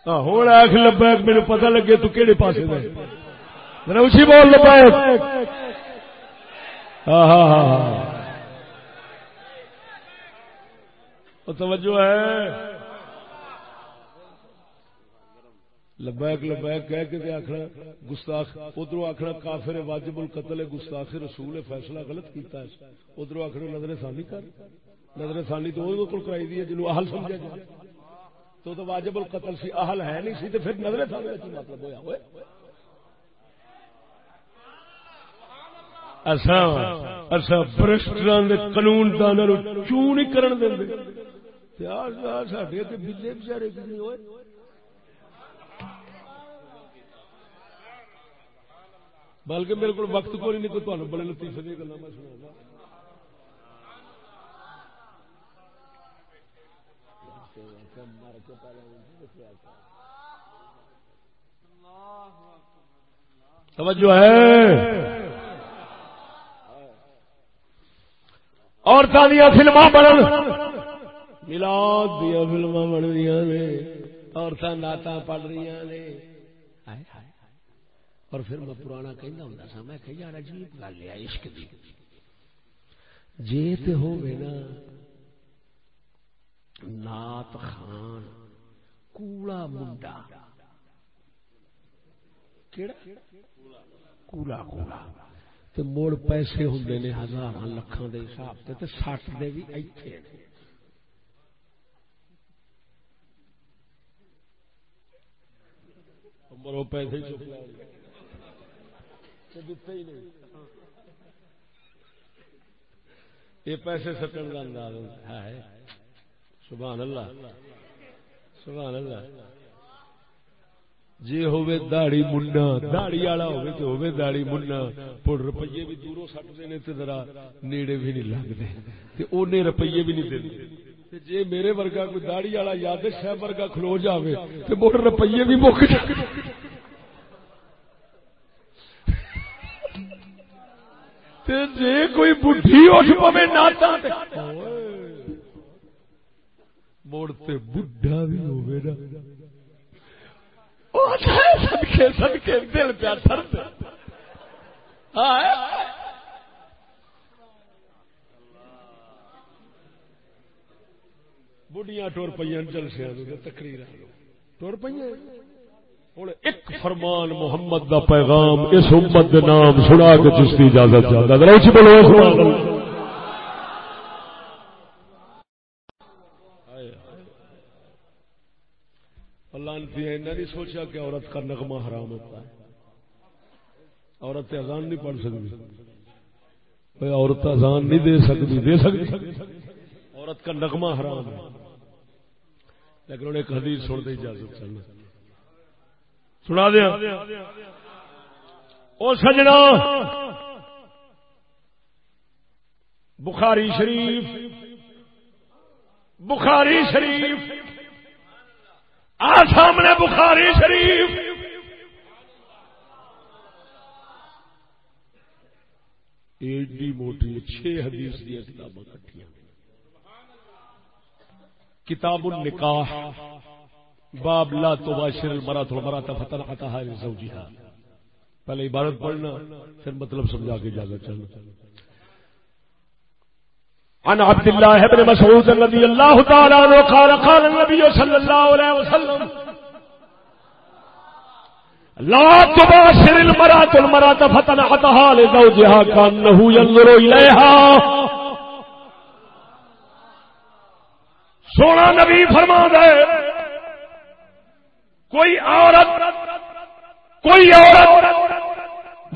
S1: ہوں، آخ لبیک میرے پتہ لگے تو کہڑے پاسے میں اسی بول لبیک ہاں ہاں ہاں ہاں توجہ ہے۔ لبیک لبیک کہہ کے آخر گستاخ ادھر آخر کافر واجب القتل، گستاخ رسول فیصلہ غلط کیتا ہے۔ ادھر آخر نظر ثانی کر۔ نظر ثانی تو وہ کرائی دی ہے جنوب اہل سمجھا جائے۔ تو تو واجب القتل سی، اہل ہے نہیں سی تو پھر نظر ثانی کا مطلب ہوا ہوئے قانون چوں نہیں کرن دیں بلے بچارے ہوئے؟ بلکہ میرے کو وقت کو نہیں تو تمہیں بڑے لطیفے کی گلا میں سنا توجہ ہے؟ عورتوں دیا فلما بن ملاد دیا فلما بن رہی نے عورتیں نعت پڑھ رہی نے۔ اور پھر میں پرانا کہنا ہوں سا، میں کہ یار عجیب گل ہے عشق دی۔ جی تے ہو نا نات خان، کوڑا منڈا۔ کیڑا؟ کوڑا کوڑا۔ تے مڑ پیسے ہوں نے ہزار لکھان دے حساب سے تے سٹ دے بھی ایتھے مرو پیسے یہ پیسے سٹن کا انداز ہے۔ سبحان اللہ۔ سبحان اللہ۔ جی ہوے داڑی منڈا داڑی والا ہوے تے ہوے داڑی منڈا پڑ روپیے بھی دوروں سٹتے نے تے ذرا نیڑے بھی نہیں لگدے تے اونے روپیے بھی نہیں دیندے تے جے میرے ورگا کوئی داڑی والا یاد صاحب ورگا کھلو جاوے، تے مڑ روپیے بھی مک جاندے تے جے کوئی بڈھی اٹھ پوے ناتا تے۔ مڑ تے بڈھا بھی ہوے نا۔ سدکے سدکے دل پیا تھرد بڑھیا ٹور پہ جلسے تقریر ٹور پہ ایک فرمان محمد دا پیغام اس امت دے نام سنا کے جس کی اجازت چاہتا ذرا اچھی بولو۔ سبحان اللہ نہیں سوچا کہ عورت کا نغمہ حرام ہوتا ہے۔ عورت اذان نہیں پڑھ سکتی۔ عورت اذان نہیں دے سکتی دے سکتی۔ عورت کا نغمہ حرام ہے۔ لیکن انہیں ایک حدیث سن دے اجازت چلنا سنا دیا۔ او سجنا۔ بخاری شریف۔ بخاری شریف۔ آ سامنے بخاری شریف۔ ایڈی موٹی چھ حدیث دیا کتابیں کٹیاں کتاب النکاح، باب لا تباشر المرات والمرات فتن لزوجها۔ پہلے عبارت پڑھنا، پھر مطلب سمجھا کے اجازت چلنا عن عبد الله بن مسعود رضي الله تعالى عنه قال قال النبي صلى الله عليه وسلم، لا تباشر المرات المرات فتن لزوجها كانه ينظر اليها سونا نبی فرما دے کوئی عورت کوئی عورت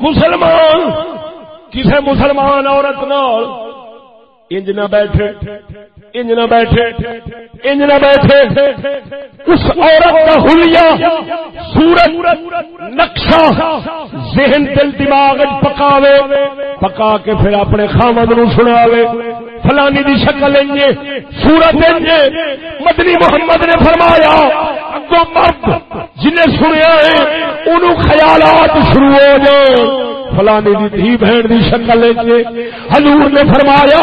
S1: مسلمان کسی مسلمان عورت نال انج نہ بیٹھے، انج نہ بیٹھے، انج نہ بیٹھے۔ اس عورت کا حلیہ صورت نقشہ ذہن دل دماغ پکاوے، پکا کے پھر اپنے خامد نو سناوے۔ فلانی دی شکل انجے صورت انجے مدنی محمد نے فرمایا اگو مرد جنہیں سنیا ہے، انہوں خیالات شروع ہو جائیں۔ فلانی دی دھی بہن دی شکل حضور نے فرمایا،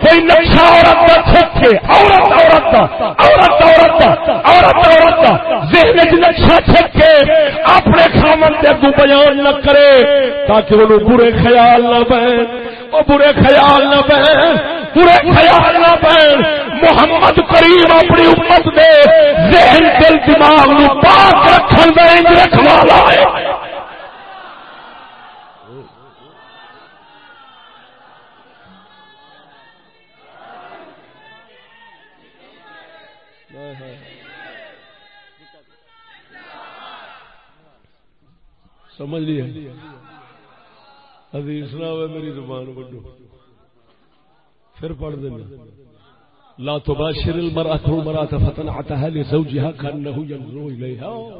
S1: کوئی نقشہ عورت کا چھکے عورت عورت کا عورت عورت کا عورت عورت کا ذہن نقشہ چھکے اپنے خامن سے اگو بیان نہ کرے تاکہ انہوں برے خیال نہ بہن۔ وہ برے خیال نہ بہن، برے خیال نہ بہن۔ محمد کریم اپنی امت دے ذہن، دل، دماغ نو پاک رکھن دا انج رکھوالا ہے۔ سمجھ لیا حدیث نہ ہوئے میری زبان بڑھو پھر پڑھ دینا۔ لا تباشر المرأة المرأة فتنعتها لزوجها كأنه ينظر إليها۔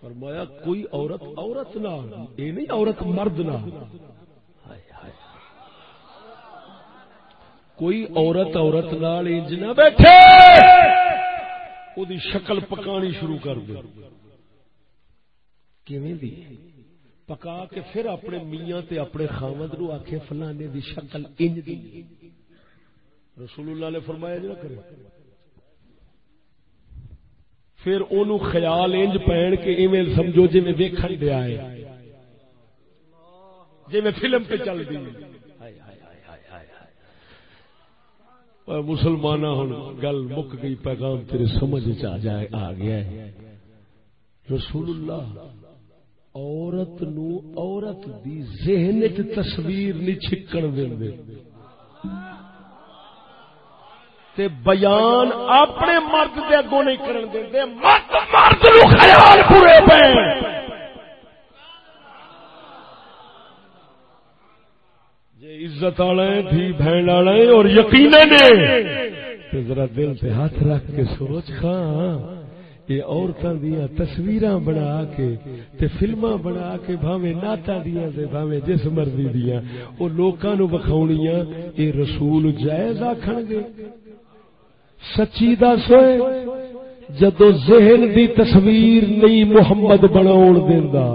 S1: فرمایا، کوئی عورت عورت نہ اے نہیں عورت مرد نہ کوئی عورت عورت نال انج نہ بیٹھے۔ او شکل پکانی شروع کر دے۔ کیویں دی؟ پکا کے پھر اپنے میاں تے اپنے خامد نو آکھے فلانے دی شکل انج دی۔ رسول اللہ نے فرمایا جی کرے۔ پھر اونوں خیال انج پہن کے ایویں سمجھو جی میں ویکھن دیا ہے جی میں فلم پہ چل دی۔ مسلمان ہوں گل مک گئی، پیغام تیرے سمجھ آ جائے، آ گیا ہے۔ رسول اللہ عورت نو عورت دی ذہن چ تصویر نہیں چھکن دے تے بیان اپنے مرد دے اگوں نہیں کرن دے مرد مرد نو خیال پورے پے۔ جے عزت والے تھی بہن والے اور یقینے نے تے ذرا دل تے ہاتھ رکھ کے سوچ کھاں یہ عورتوں دیا تصویر بنا کے تے فلما بنا کے بھاوے ناتا دیا تے بھاوے جس مرضی دیا۔ وہ لوکاں نو بکھاونیاں اے رسول جائز آکھن گے۔ سچی دس ہوئے، جدو ذہن دی تصویر نہیں محمد بناؤ دیندا۔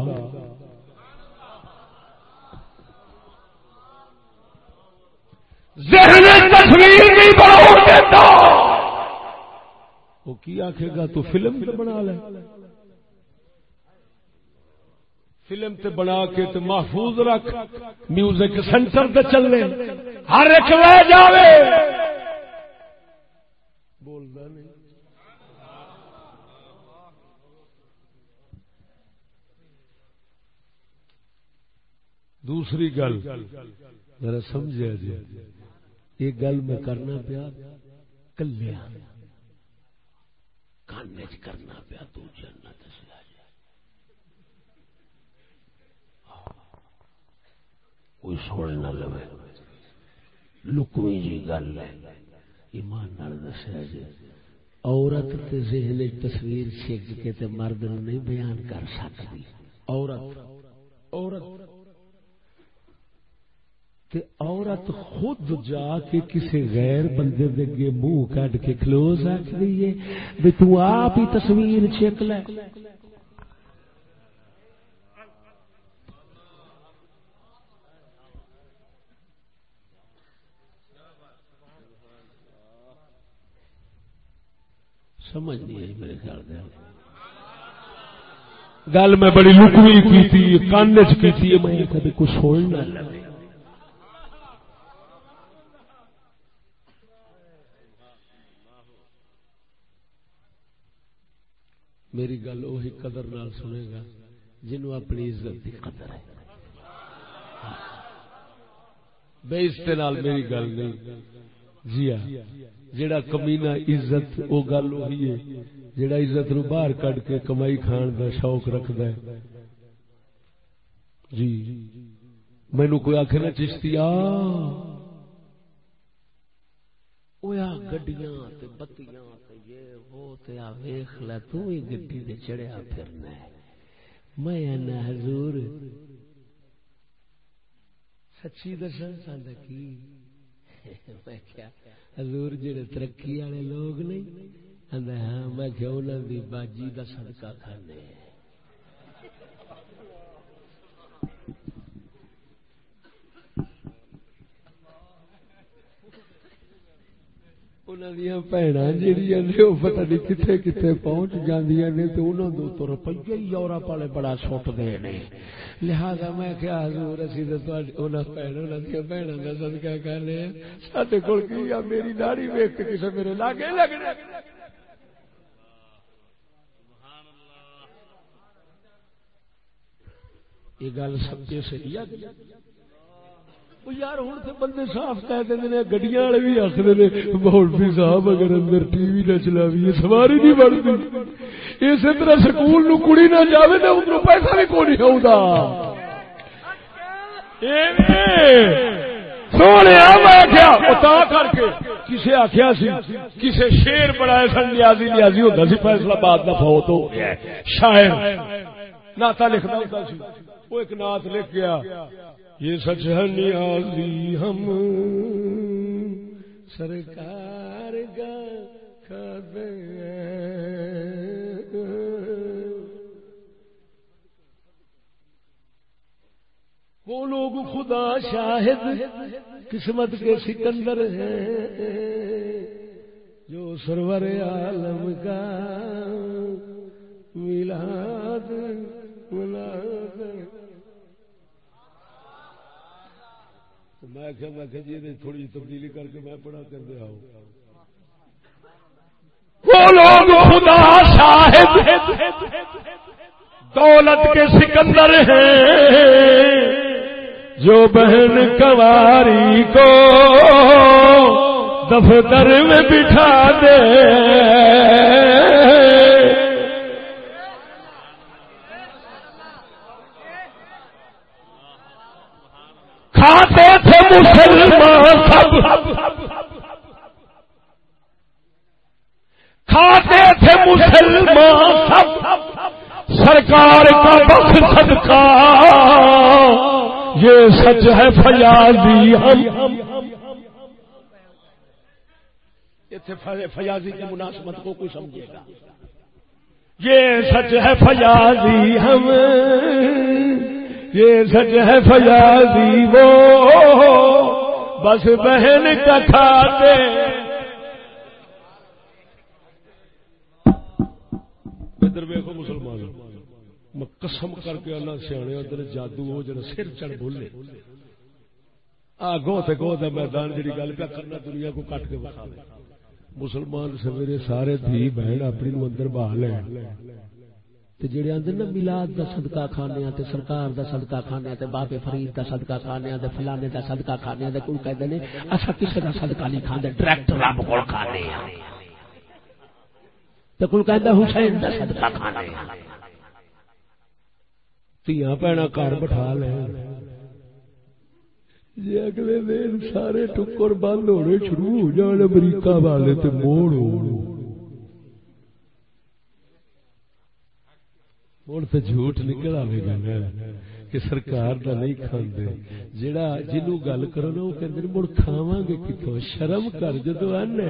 S1: ذہن تصویر نہیں بناؤ دیندا۔ وہ کی آخے گا تو فلم بنا لے۔ فلم تے بنا کے تے محفوظ رکھ۔ میوزک سینٹر تے چلے ہر ایک لے جاوے۔ بولدا نہیں۔ دوسری گل۔ ذرا سمجھا جی۔ یہ گل میں کرنا پیا۔ کلیا۔ کان کرنا پیا تو جانا دسیا جی کوئی سونے نہ لو لکوی جی گل ہے، ایمان دسیا جی عورت تے ذہن تصویر چھک کے تے مرد نہیں بیان کر سکتی۔ عورت عورت تے عورت خود جا کے کسی غیر بندے دے منہ کٹ کے کلوز آخ دیے بھی تو آپ ہی تصویر چھک لے۔ سمجھ نہیں آئی میرے خیال سے گل میں بڑی لکوی کی کان چی میں کبھی کچھ سوچنا لگے میری گل وہی قدر نال سنے گا جنوں اپنی عزت کی قدر ہے۔ بے نال میری گل نہیں۔ جی ہاں جڑا کمینا عزت وہ گل وہی ہے جڑا عزت نو باہر کڈ کے کمائی کھان دا شوق رکھد ہے۔ جی مینو کوئی آخ نا چشتی گڈیاں بتیاں۔ یہ وہ گڈی چڑھیا پھرنا میں حضور، سچی دسا سا کی؟ میں کیا، حضور جڑے ترقی والے لوگ نہیں؟ ہاں میں کہ دی باجی دا صدقہ کھانے نہیں کتنے کتنے پہنچ نے تو روپیے ہی یورپ والے بڑا لہذا میں کیا حضور اسی تے تواڈی کرنے کول کی میری داڑھی ویکھ کے میرے لاگے لگنے یہ گل سب سے صحیح ہے یار ہوں تو بندے صاف کہہ دیں گڈیاں والے بھی آخر مولوی صاحب اگر اندر ٹی وی نہ چلاوی سواری نہیں بڑھتی اسی طرح سکول نو کڑی نہ جائے تو ادھر پیسہ بھی کون آؤں سونے آخیا کر کے کسے آخیا سی، کسے شیر بڑا سن، نیازی نیازی ہوتا سی، فیصلہ باد کا فوت ہو گیا شاعر ناتا لکھنا ہوتا سی۔ وہ ایک نات لکھ گیا۔ یہ سچ ہے نیازی ہم۔ سرکار کا وہ لوگ خدا شاہد قسمت کے سکندر ہیں۔ جو سرور عالم کا میلاد ملاد میں جی تھوڑی جی تبدیلی کر کے میں پڑھا کر دیا ہوں خدا شاہد دولت کے سکندر ہیں۔ جو بہن کواری کو دفتر میں بٹھا دے۔ کھاتے تھے مسلمان سب۔ کھاتے تھے مسلمان سب۔ سرکار کا بخش صدقہ۔ یہ سچ ہے فیاضی۔ ہم فیاضی کی مناسبت کو کوئی سمجھے گا۔ یہ سچ ہے فیاضی۔ ہم یہ سچ ہے فیاضی وہ۔ بس بہن کا کھاتے۔ ادھر ویکو مسلمان، میں قسم کر کے اللہ سیانے ادھر جادو ہو، جڑا سر چڑھ بولے آ، گو تے گو دا میدان جڑی گل پہ کرنا، دنیا کو کٹ کے بتا مسلمان سویرے سارے دھی بہن اپنی نو اندر بہا لے۔ تے جڑے آندے نا میلاد دا صدقہ کھانے تے سرکار دا صدقہ کھانے تے بابے فرید دا صدقہ کھانے تے فلانے دا صدقہ کھانے تے کوئی کہندے نے اسا کسے دا صدقہ نہیں کھاندے ڈائریکٹ رب کول کھانے ہاں تے کوئی کہندا، حسین دا صدقہ کھانے ہاں تیاں پینا گھر بٹھا لے۔ جی اگلے دن سارے ٹکر بند ہونے شروع ہو جان، امریکہ والے تے موڑ ہو۔ ہوں تو جھوٹ نکل آئے گا کہ سرکار دا نہیں کھاندے جڑا جنوں گل کرو نا وہ کہندے مڑ کھاواں گے کتوں شرم کر جدو آنے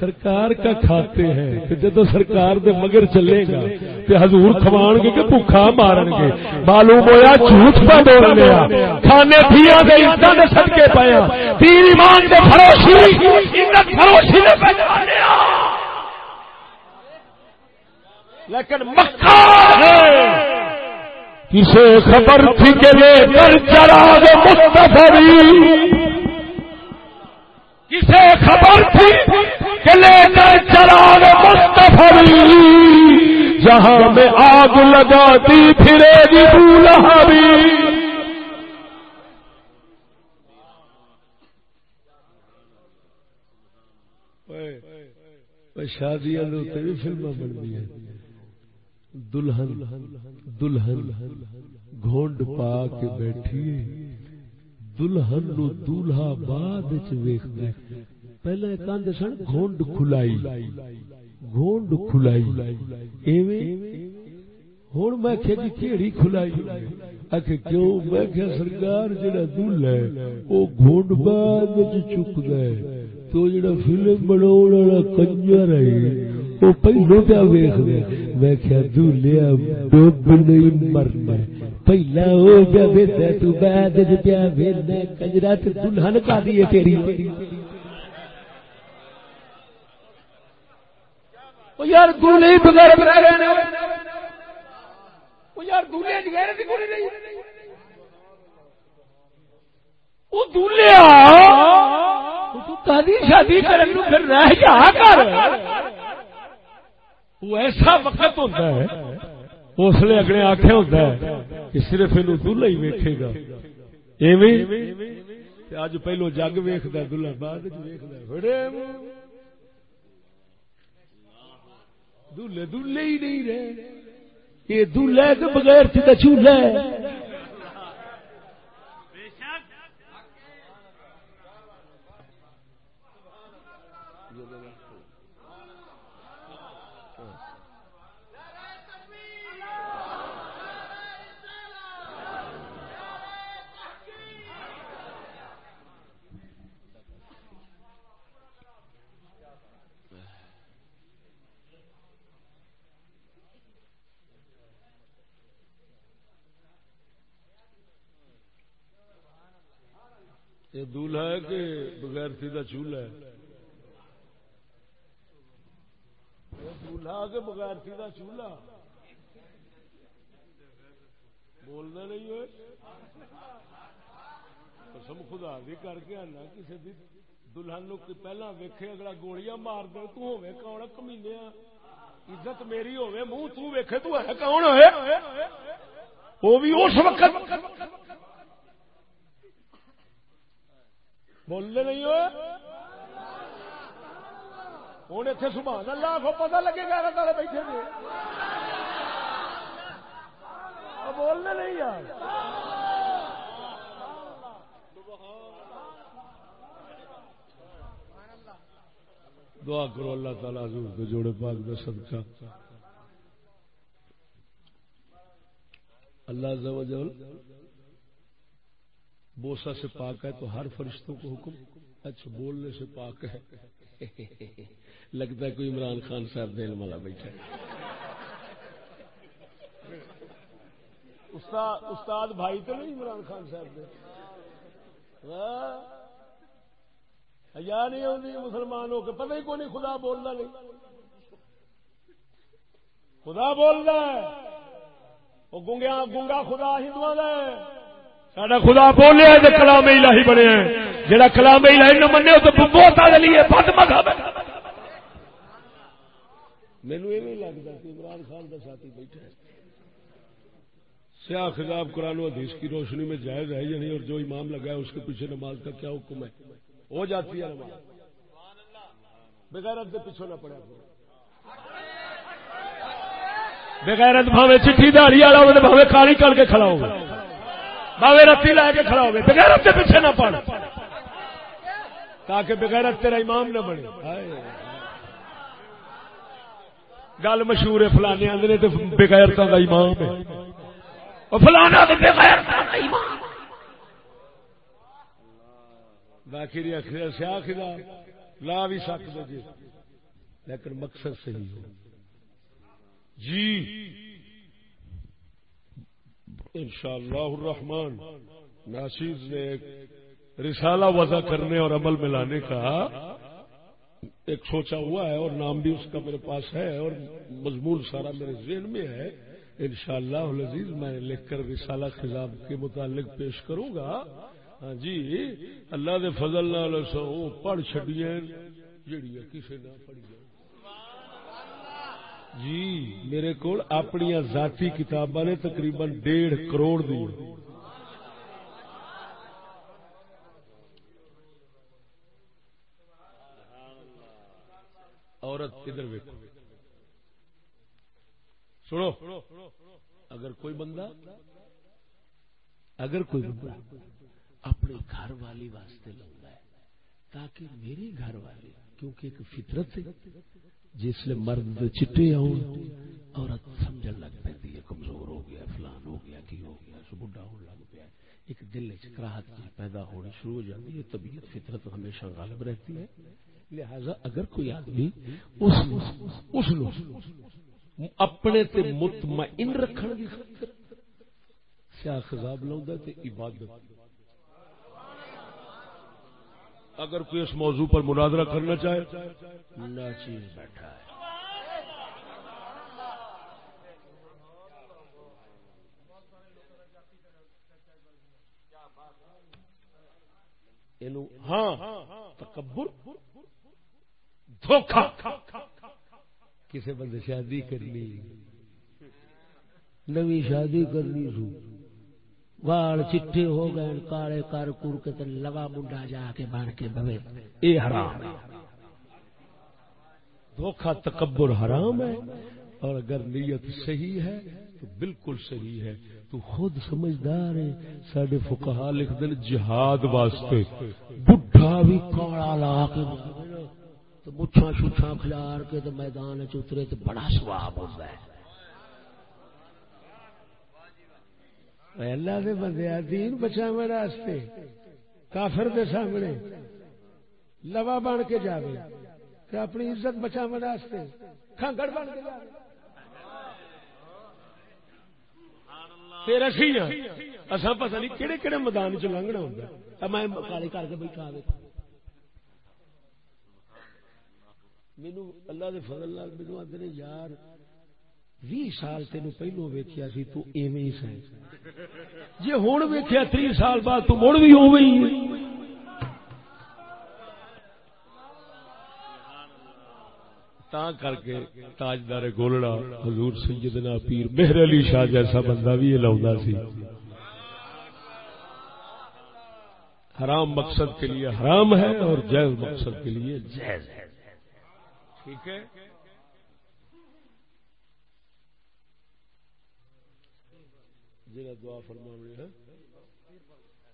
S1: سرکار کا کھاتے ہیں کہ جدو سرکار دے مگر چلے گا تے حضور کھوان گے کہ بھوکا مارن گے معلوم ہویا جھوٹ پہ بول لیا کھانے تھیا دے عزت دے صدقے پیا تین ایمان دے فروشی عزت فروشی دے پہچانے لیکن مکہ ہے کسے خبر تھی کہ لے کر چراغ مستفری کسے خبر تھی کہ لے کر چراغ مستفری جہاں میں آگ لگاتی پھرے گی بولہ بھی شادیاں بھی فلم بنتی ہیں دلہن دلہن، گھونڈ پا کے بیٹھی دلہن نو دولہا بعد ویخ پہلے کاندے سن، گھونڈ کھلائی۔ گھونڈ کھلائی۔ ایویں ہوں میں کہ جی کیڑی کھلائی؟ آخ کیوں؟ میں کہ سرکار جڑا دل ہے وہ گھونڈ بعد چک ہے۔ تو جڑا فلم بنا کنجر ہے وہ پہلو پیا ویخ میں کیا دلیا نہیں مرنا پہلا وہ پیا ویسا تو بعد پیا وینا کجرا دلہن کا دیے تیری۔ یار بغیر یار بغیر شادی کرنے پھر رہ جا کر۔ وہ ایسا وقت ہوتا ہے، اس لیے اگلے آخیا ہوتا ہے کہ صرف یہ دلہا ہی ویکے گا۔ اج پہلو جگ ویکد دلہا بعد دلے دلے ہی نہیں رہے۔ یہ دلہا کے بغیر چولہا ہے۔ دولہا ہے کہ بغیر سیدھا چولہا ہے؟ دولہا کے بغیر سیدھا چولہا بولنا نہیں ہوئے؟ قسم خدا بھی کر کے آنا کسی دی دلہن نو پہلا ویکھے، اگلا گولیاں مار دے، تو ہوے کون کمینے عزت میری ہوے منہ تو ویکھے، تو ہے کون ہوئے؟ وہ بھی اس وقت بولنے نہیں ہوئے؟ ہوں اتنے سبحان اللہ کو پتا لگے گا والے بیٹھے تھے بولنے نہیں یار۔ دعا کرو اللہ تعالیٰ حضور کے جوڑے پاک کا صدقہ۔ اللہ عز و جل بوسا سے پاک ہے تو ہر فرشتوں کو حکم۔ اچھا بولنے سے پاک ہے۔ لگتا ہے کوئی عمران خان صاحب دین والا بیٹھا استاد بھائی تو نہیں عمران خان صاحب دے۔ ہاں؟ نہیں ہوتی مسلمان ہو کے پتہ ہی کون خدا بولنا نہیں۔ خدا بولنا ہے۔ وہ گنگا گنگا خدا ہندو ہے۔ سڈا خدا بولے تو کلام الہی بنے جڑا کلام الہی نہ منے تو بہت لیے بد مذہب مینو یہ لگتا کہ عمران خان کا ساتھی بیٹھا سیاہ خضاب قرآن و حدیث کی روشنی میں جائز ہے یا نہیں؟ اور جو امام لگا ہے اس کے پیچھے نماز کا کیا حکم ہے؟ ہو جاتی ہے نماز۔ بغیرت کے پیچھے نہ پڑے بغیرت بھاوے چٹھی دہڑی والا ہوگا بھاوے کالی کر کے کھڑا ہوگا بھاوے رتی لا کے کھڑا ہوگا بغیرت کے پیچھے نہ پڑ۔ تاکہ بغیرت تیرا امام نہ بنے۔ گل مشہور ہے، فلانے آدھے تو بغیرتا کا امام ہے۔ فلانا تو بغیرتا کا امام۔ باقی سیاہ خدا لا بھی سکتے جی۔ لیکن مقصد صحیح ہو۔ جی۔ انشاءاللہ الرحمن ناشیز نے ایک رسالہ وضع کرنے اور عمل میں لانے کا ایک سوچا ہوا ہے اور نام بھی اس کا میرے پاس ہے اور مضمون سارا میرے ذہن میں ہے۔ انشاءاللہ العزیز، میں لکھ کر رسالہ خزاب کے متعلق پیش کروں گا۔ ہاں جی اللہ دے فضل نال پڑھ چڈیے جڑی کسی نہ پڑھی جی۔ میرے کو اپنی ذاتی کتاباں نے تقریباً ڈیڑھ کروڑ دی۔ عورت ادھر ویکو سنو۔ اگر کوئی بندہ اگر کوئی بندہ اپنے گھر والی واسطے لگتا ہے تاکہ میری گھر والی کیونکہ ایک فطرت ہے جس لیے مرد چٹے آؤ عورت سمجھن لگ پی ہے، کمزور ہو گیا، فلان ہو گیا، کی ہو گیا بڑھا ہونے لگ پیا ایک دل چکراہٹ جی پیدا ہونی شروع ہو جاتی ہے، طبیعت، فطرت ہمیشہ غالب رہتی ہے۔ لہذا اگر کوئی آدمی اس اپنے تے مطمئن رکھنے کی خاطر سیاہ خزاب لاؤں تے عبادت اگر کوئی اس موضوع پر مناظرہ کرنا چاہے۔ نہ چیز بیٹھا ہے ہاں۔ تکبر دھوکھا کسی بندے شادی کرنی نوی شادی کرنی سو وال چٹے ہو گئے، کالے کر کر کے لوا منڈا جا کے بن کے بوے۔ اے حرام دھوکھا تکبر حرام ہے، اور اگر نیت صحیح ہے تو بالکل صحیح ہے۔ تو خود سمجھدار ہے سڈے فکہ لکھ دل جہاد واسطے۔ بڈھا بھی کالا لا کے تو مچھا شچھا کھلار کے تو میدان چترے تو بڑا سواب ہوتا ہے۔ اللہ دے بندے دین بچا واسطے کافر دے سامنے۔ لوا بن کے جاوے۔ کہ اپنی عزت بچا واسطے کھانگڑ بن کے جاوے۔ پھر اسی اصا پتہ نہیں کہڑے کہڑے میدان چ لنگنا ہوں میں کالی کر کے بیٹھا مینو اللہ دے فضل مینو آدھے یار بھی سال تین پہلو ویکیا سی تو ایویں ہی سائیں جی ہوں ویکیا تری سال بعد تو مڑ بھی ہو تا کر کے تاجدار گولڑا حضور سیدنا پیر مہر علی شاہ جیسا بندہ بھی یہ لاؤں سی حرام مقصد کے لیے حرام ہے اور جائز مقصد کے لیے جائز ہے ٹھیک ہے جنہیں دعا فرما ہے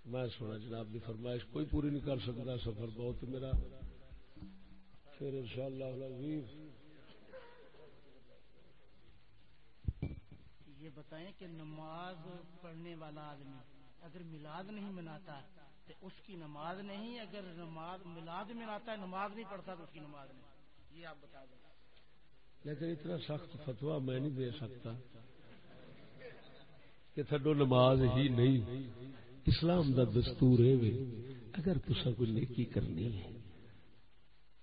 S1: میں سونا جناب کی فرمائش کوئی پوری نہیں کر سکتا سفر بہت میرا۔ پھر ان شاء اللہ
S4: یہ بتائیں کہ نماز پڑھنے والا آدمی اگر میلاد نہیں مناتا تو اس کی نماز نہیں اگر نماز میلاد مناتا ہے نماز نہیں پڑھتا تو اس کی نماز نہیں۔ یہ آپ بتا دیں۔
S1: لیکن اتنا سخت فتوا میں نہیں دے سکتا۔ کہ تھڈو نماز ہی نہیں۔ اسلام دا دستور ہے اگر تسا کوئی نیکی کرنی ہے۔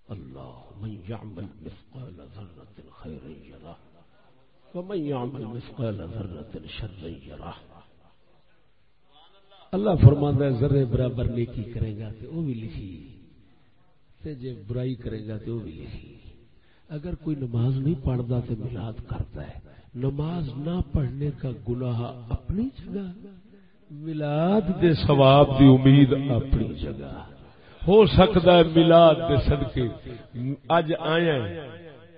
S1: اللہ، من يعمل مثقال ذرة خيرا يره ومن يعمل مثقال ذرة شرا يره اللہ فرماندا ہے، ذرے برابر نیکی کرے گا تے وہ بھی لکھی۔ تے جے برائی کرے گا تے وہ بھی لکھی۔ اگر کوئی نماز نہیں پڑھتا تو میلاد کرتا ہے نماز نہ پڑھنے کا گناہ اپنی جگہ ملاد دے ثواب دی امید اپنی جگہ۔ ہو سکتا ہے ملاد دے صدقے اج آیا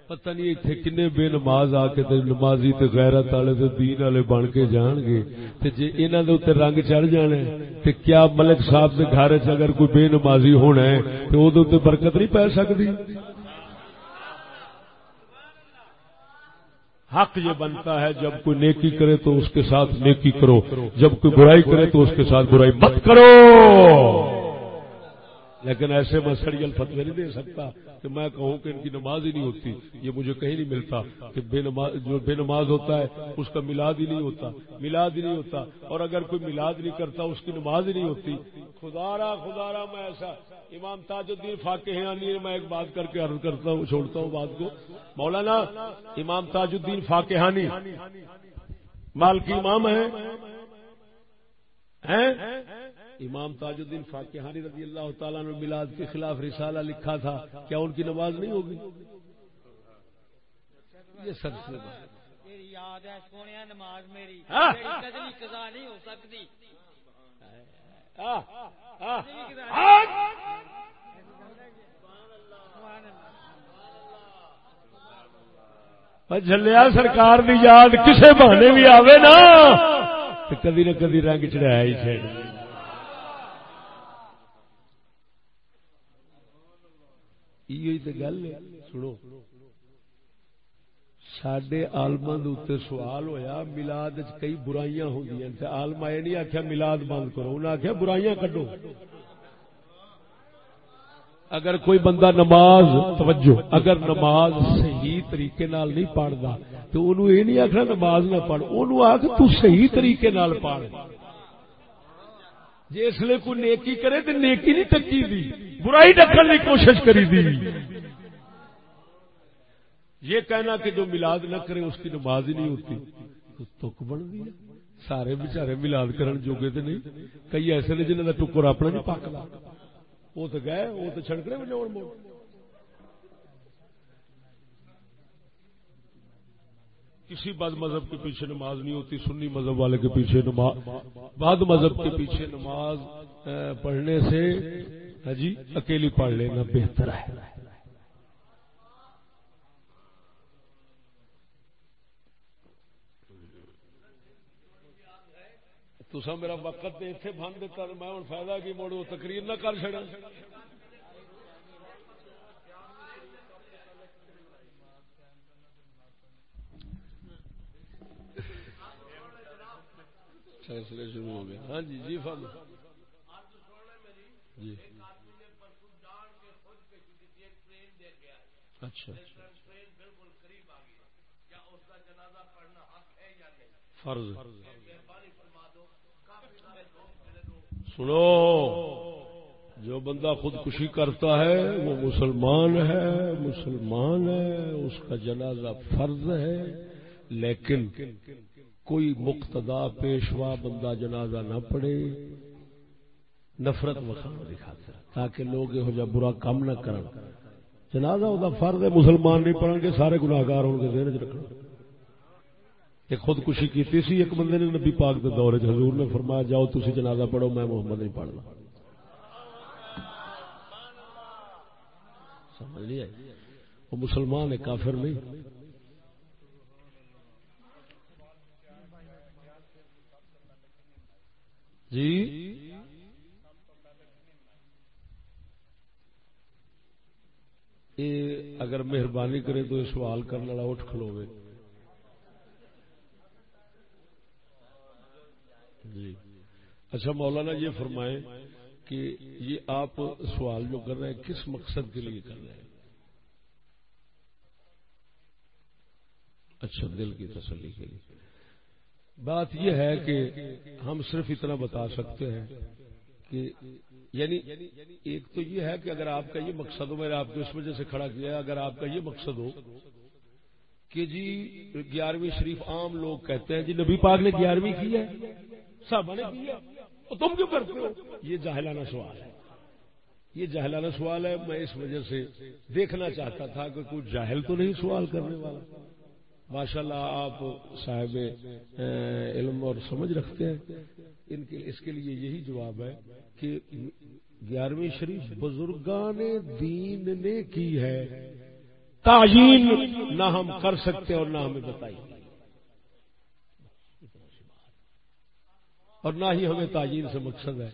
S1: پتہ نہیں اتنے کنے بے نماز آ کے تے نمازی تے غیرت والے تے دین والے بن کے جان گے۔ تے جے انہاں دے اوتے رنگ چڑھ جانے تے کیا ملک صاحب دے گھر وچ اگر کوئی بے نمازی ہونا ہے، تے او دے اوتے برکت نہیں پے سکدی؟ حق یہ بنتا ہے، جب کوئی نیکی کرے تو اس کے ساتھ نیکی کرو، جب کوئی برائی کرے تو اس کے ساتھ برائی مت کرو۔ لیکن ایسے میں سڑیل فتوے نہیں دے سکتا کہ میں کہوں کہ ان کی نماز ہی نہیں ہوتی، یہ مجھے کہیں نہیں ملتا کہ بے نماز، جو بے نماز ہوتا ہے، اس کا میلاد ہی نہیں ہوتا، میلاد ہی نہیں ہوتا، اور اگر کوئی میلاد نہیں کرتا، اس کی نماز ہی نہیں ہوتی۔ خدارا خدارا میں ایسا امام تاج الدین فاقہ میں ایک بات کر کے عرض کرتا ہوں، چھوڑتا ہوں بات کو۔ مولانا امام تاج الدین فاقہانی مال کی امام ہے امام تاج الدین فاقہانی رضی اللہ تعالیٰ نے میلاد کے خلاف رسالہ لکھا تھا کیا ان کی نماز نہیں ہوگی؟ یہ سب سے
S2: یاد ہے سونے نماز میری۔ قضا نہیں ہو سکتی۔
S1: جلیا سرکار دی یاد کسے بہانے بھی آوے نا کدی نہ کدی رنگ چڑھایا ہی چڑھ گل ہے سنو سڈے آلما سوال ہویا ملاد کئی برائیاں ہوں آلما یہ نہیں آخیا ملاد بند کرو انہیں آخیا برائیاں کڈو اگر کوئی بندہ نماز توجہ اگر نماز صحیح طریقے نال نہیں پڑھتا تو انہوں یہ نہیں آخنا نماز نہ پڑھ انہوں آخ تو صحیح طریقے نال پڑھ جی جس لیے کوئی نیکی کرے تو نیکی نہیں ٹکی دی، برائی ڈکن کی کوشش کری دی۔ یہ کہنا کہ جو ملاد نہ کرے، اس کی نماز ہی نہیں ہوتی۔ تو تک بن گئی سارے بچارے ملاد کرن جوگے تو نہیں۔ کئی ایسے نے جنہوں کا ٹکر اپنا نہیں پکتا وہ تو گئے، وہ تو چھڑکنے بجاؤ موڑ کسی بعد مذہب کے پیچھے نماز نہیں ہوتی، سنی مذہب والے کے پیچھے نماز، بعد مذہب کے پیچھے نماز پڑھنے سے ہاں جی اکیلی پڑھ لینا بہتر ہے۔ تسا میرا وقت اتنے بن دیتا میں ہوں فائدہ کی موڑو تقریر نہ کر چڑا فیصلے شروع ہو گئے ہاں جی جی فل جی۔ اچھا،, اچھا۔ فرض۔ سنو، جو بندہ خودکشی کرتا ہے، وہ مسلمان ہے مسلمان ہے، اس کا جنازہ فرض ہے، لیکن کوئی مقتدا پیشوا بندہ جنازہ نہ پڑے نفرت وکھانا دکھاتا تاکہ لوگ یہ جا برا کام نہ کرن۔ جنازہ وہ فرض ہے، مسلمان نہیں پڑھن گے، سارے گناگار ہو گے، ذہن چ رکھنا۔ ایک خودکشی کی سی، ایک بندے نے نبی پاک دے دور حضور نے فرمایا، جاؤ تسی جنازہ پڑھو، میں محمد نہیں پڑھنا۔ سمجھ نہیں وہ مسلمان ہے، کافر نہیں۔ جی؟ اگر مہربانی کرے تو یہ سوال کرنے والا اٹھ کھلوے جی۔ اچھا مولانا یہ فرمائیں کہ یہ آپ سوال جو کر رہے ہیں، کس مقصد کے لیے کر رہے ہیں؟ اچھا دل کی تسلی کے لیے۔ بات یہ ہے کہ ہم صرف اتنا بتا سکتے ہیں کہ یعنی ایک تو یہ ہے کہ اگر آپ کا یہ مقصد ہو، میں نے آپ کو اس وجہ سے کھڑا کیا اگر آپ کا یہ مقصد ہو کہ جی گیارہویں شریف عام لوگ کہتے ہیں جی نبی پاک نے گیارہویں کی ہے صاحب نے کی ہے تم کیوں کرتے ہو؟ یہ جاہلانہ سوال ہے۔ یہ جاہلانہ سوال ہے، میں اس وجہ سے دیکھنا چاہتا تھا کہ کوئی جاہل تو نہیں سوال کرنے والا۔ ماشاء اللہ آپ صاحب علم اور سمجھ رکھتے ہیں۔ ان کے، اس کے لیے یہی جواب ہے کہ گیارہویں شریف بزرگان دین نے کی ہے۔ تعین نہ ہم کر سکتے اور نہ ہمیں بتائی۔ اور نہ ہی ہمیں تعین سے مقصد ہے۔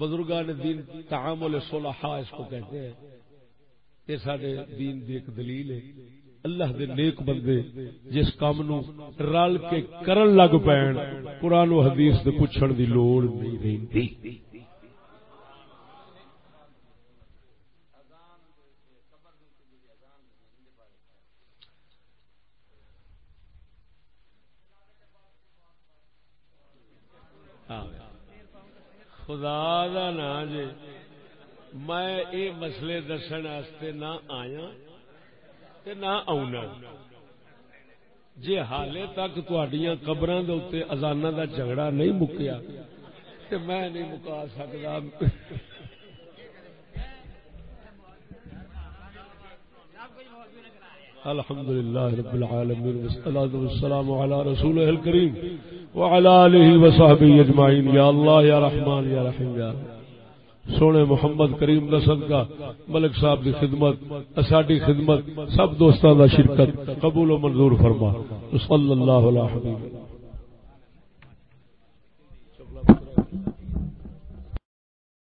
S1: بزرگان دین تعامل صلحاء اس کو کہتے ہیں۔ یہ سارے دین دی ایک دلیل ہے۔ اللہ دے نیک بندے جس کام نو رل کے کرن لگ پین، قرآن و حدیث دے پوچھن دی لوڑ نہیں رہندی۔ خدا دا نا جی میں یہ مسئلے دسن واسطے نہ آیا۔ تے نہ آنا جی حالے تک قبر ازانا دا جھگڑا نہیں مکیا تے میں نہیں مکا سکتا الحمد للہ رب العالمین والصلاة والسلام على رسوله الكريم وعلى آله وصحبه اجمعین۔ یا اللہ، یا رحمان، یا رحیم، یا سونے محمد کریم نسل کا ملک صاحب کی خدمت، اساڈی خدمت، سب دوستاں دا شرکت قبول و منظور فرما۔ صلی اللہ علیہ وسلم۔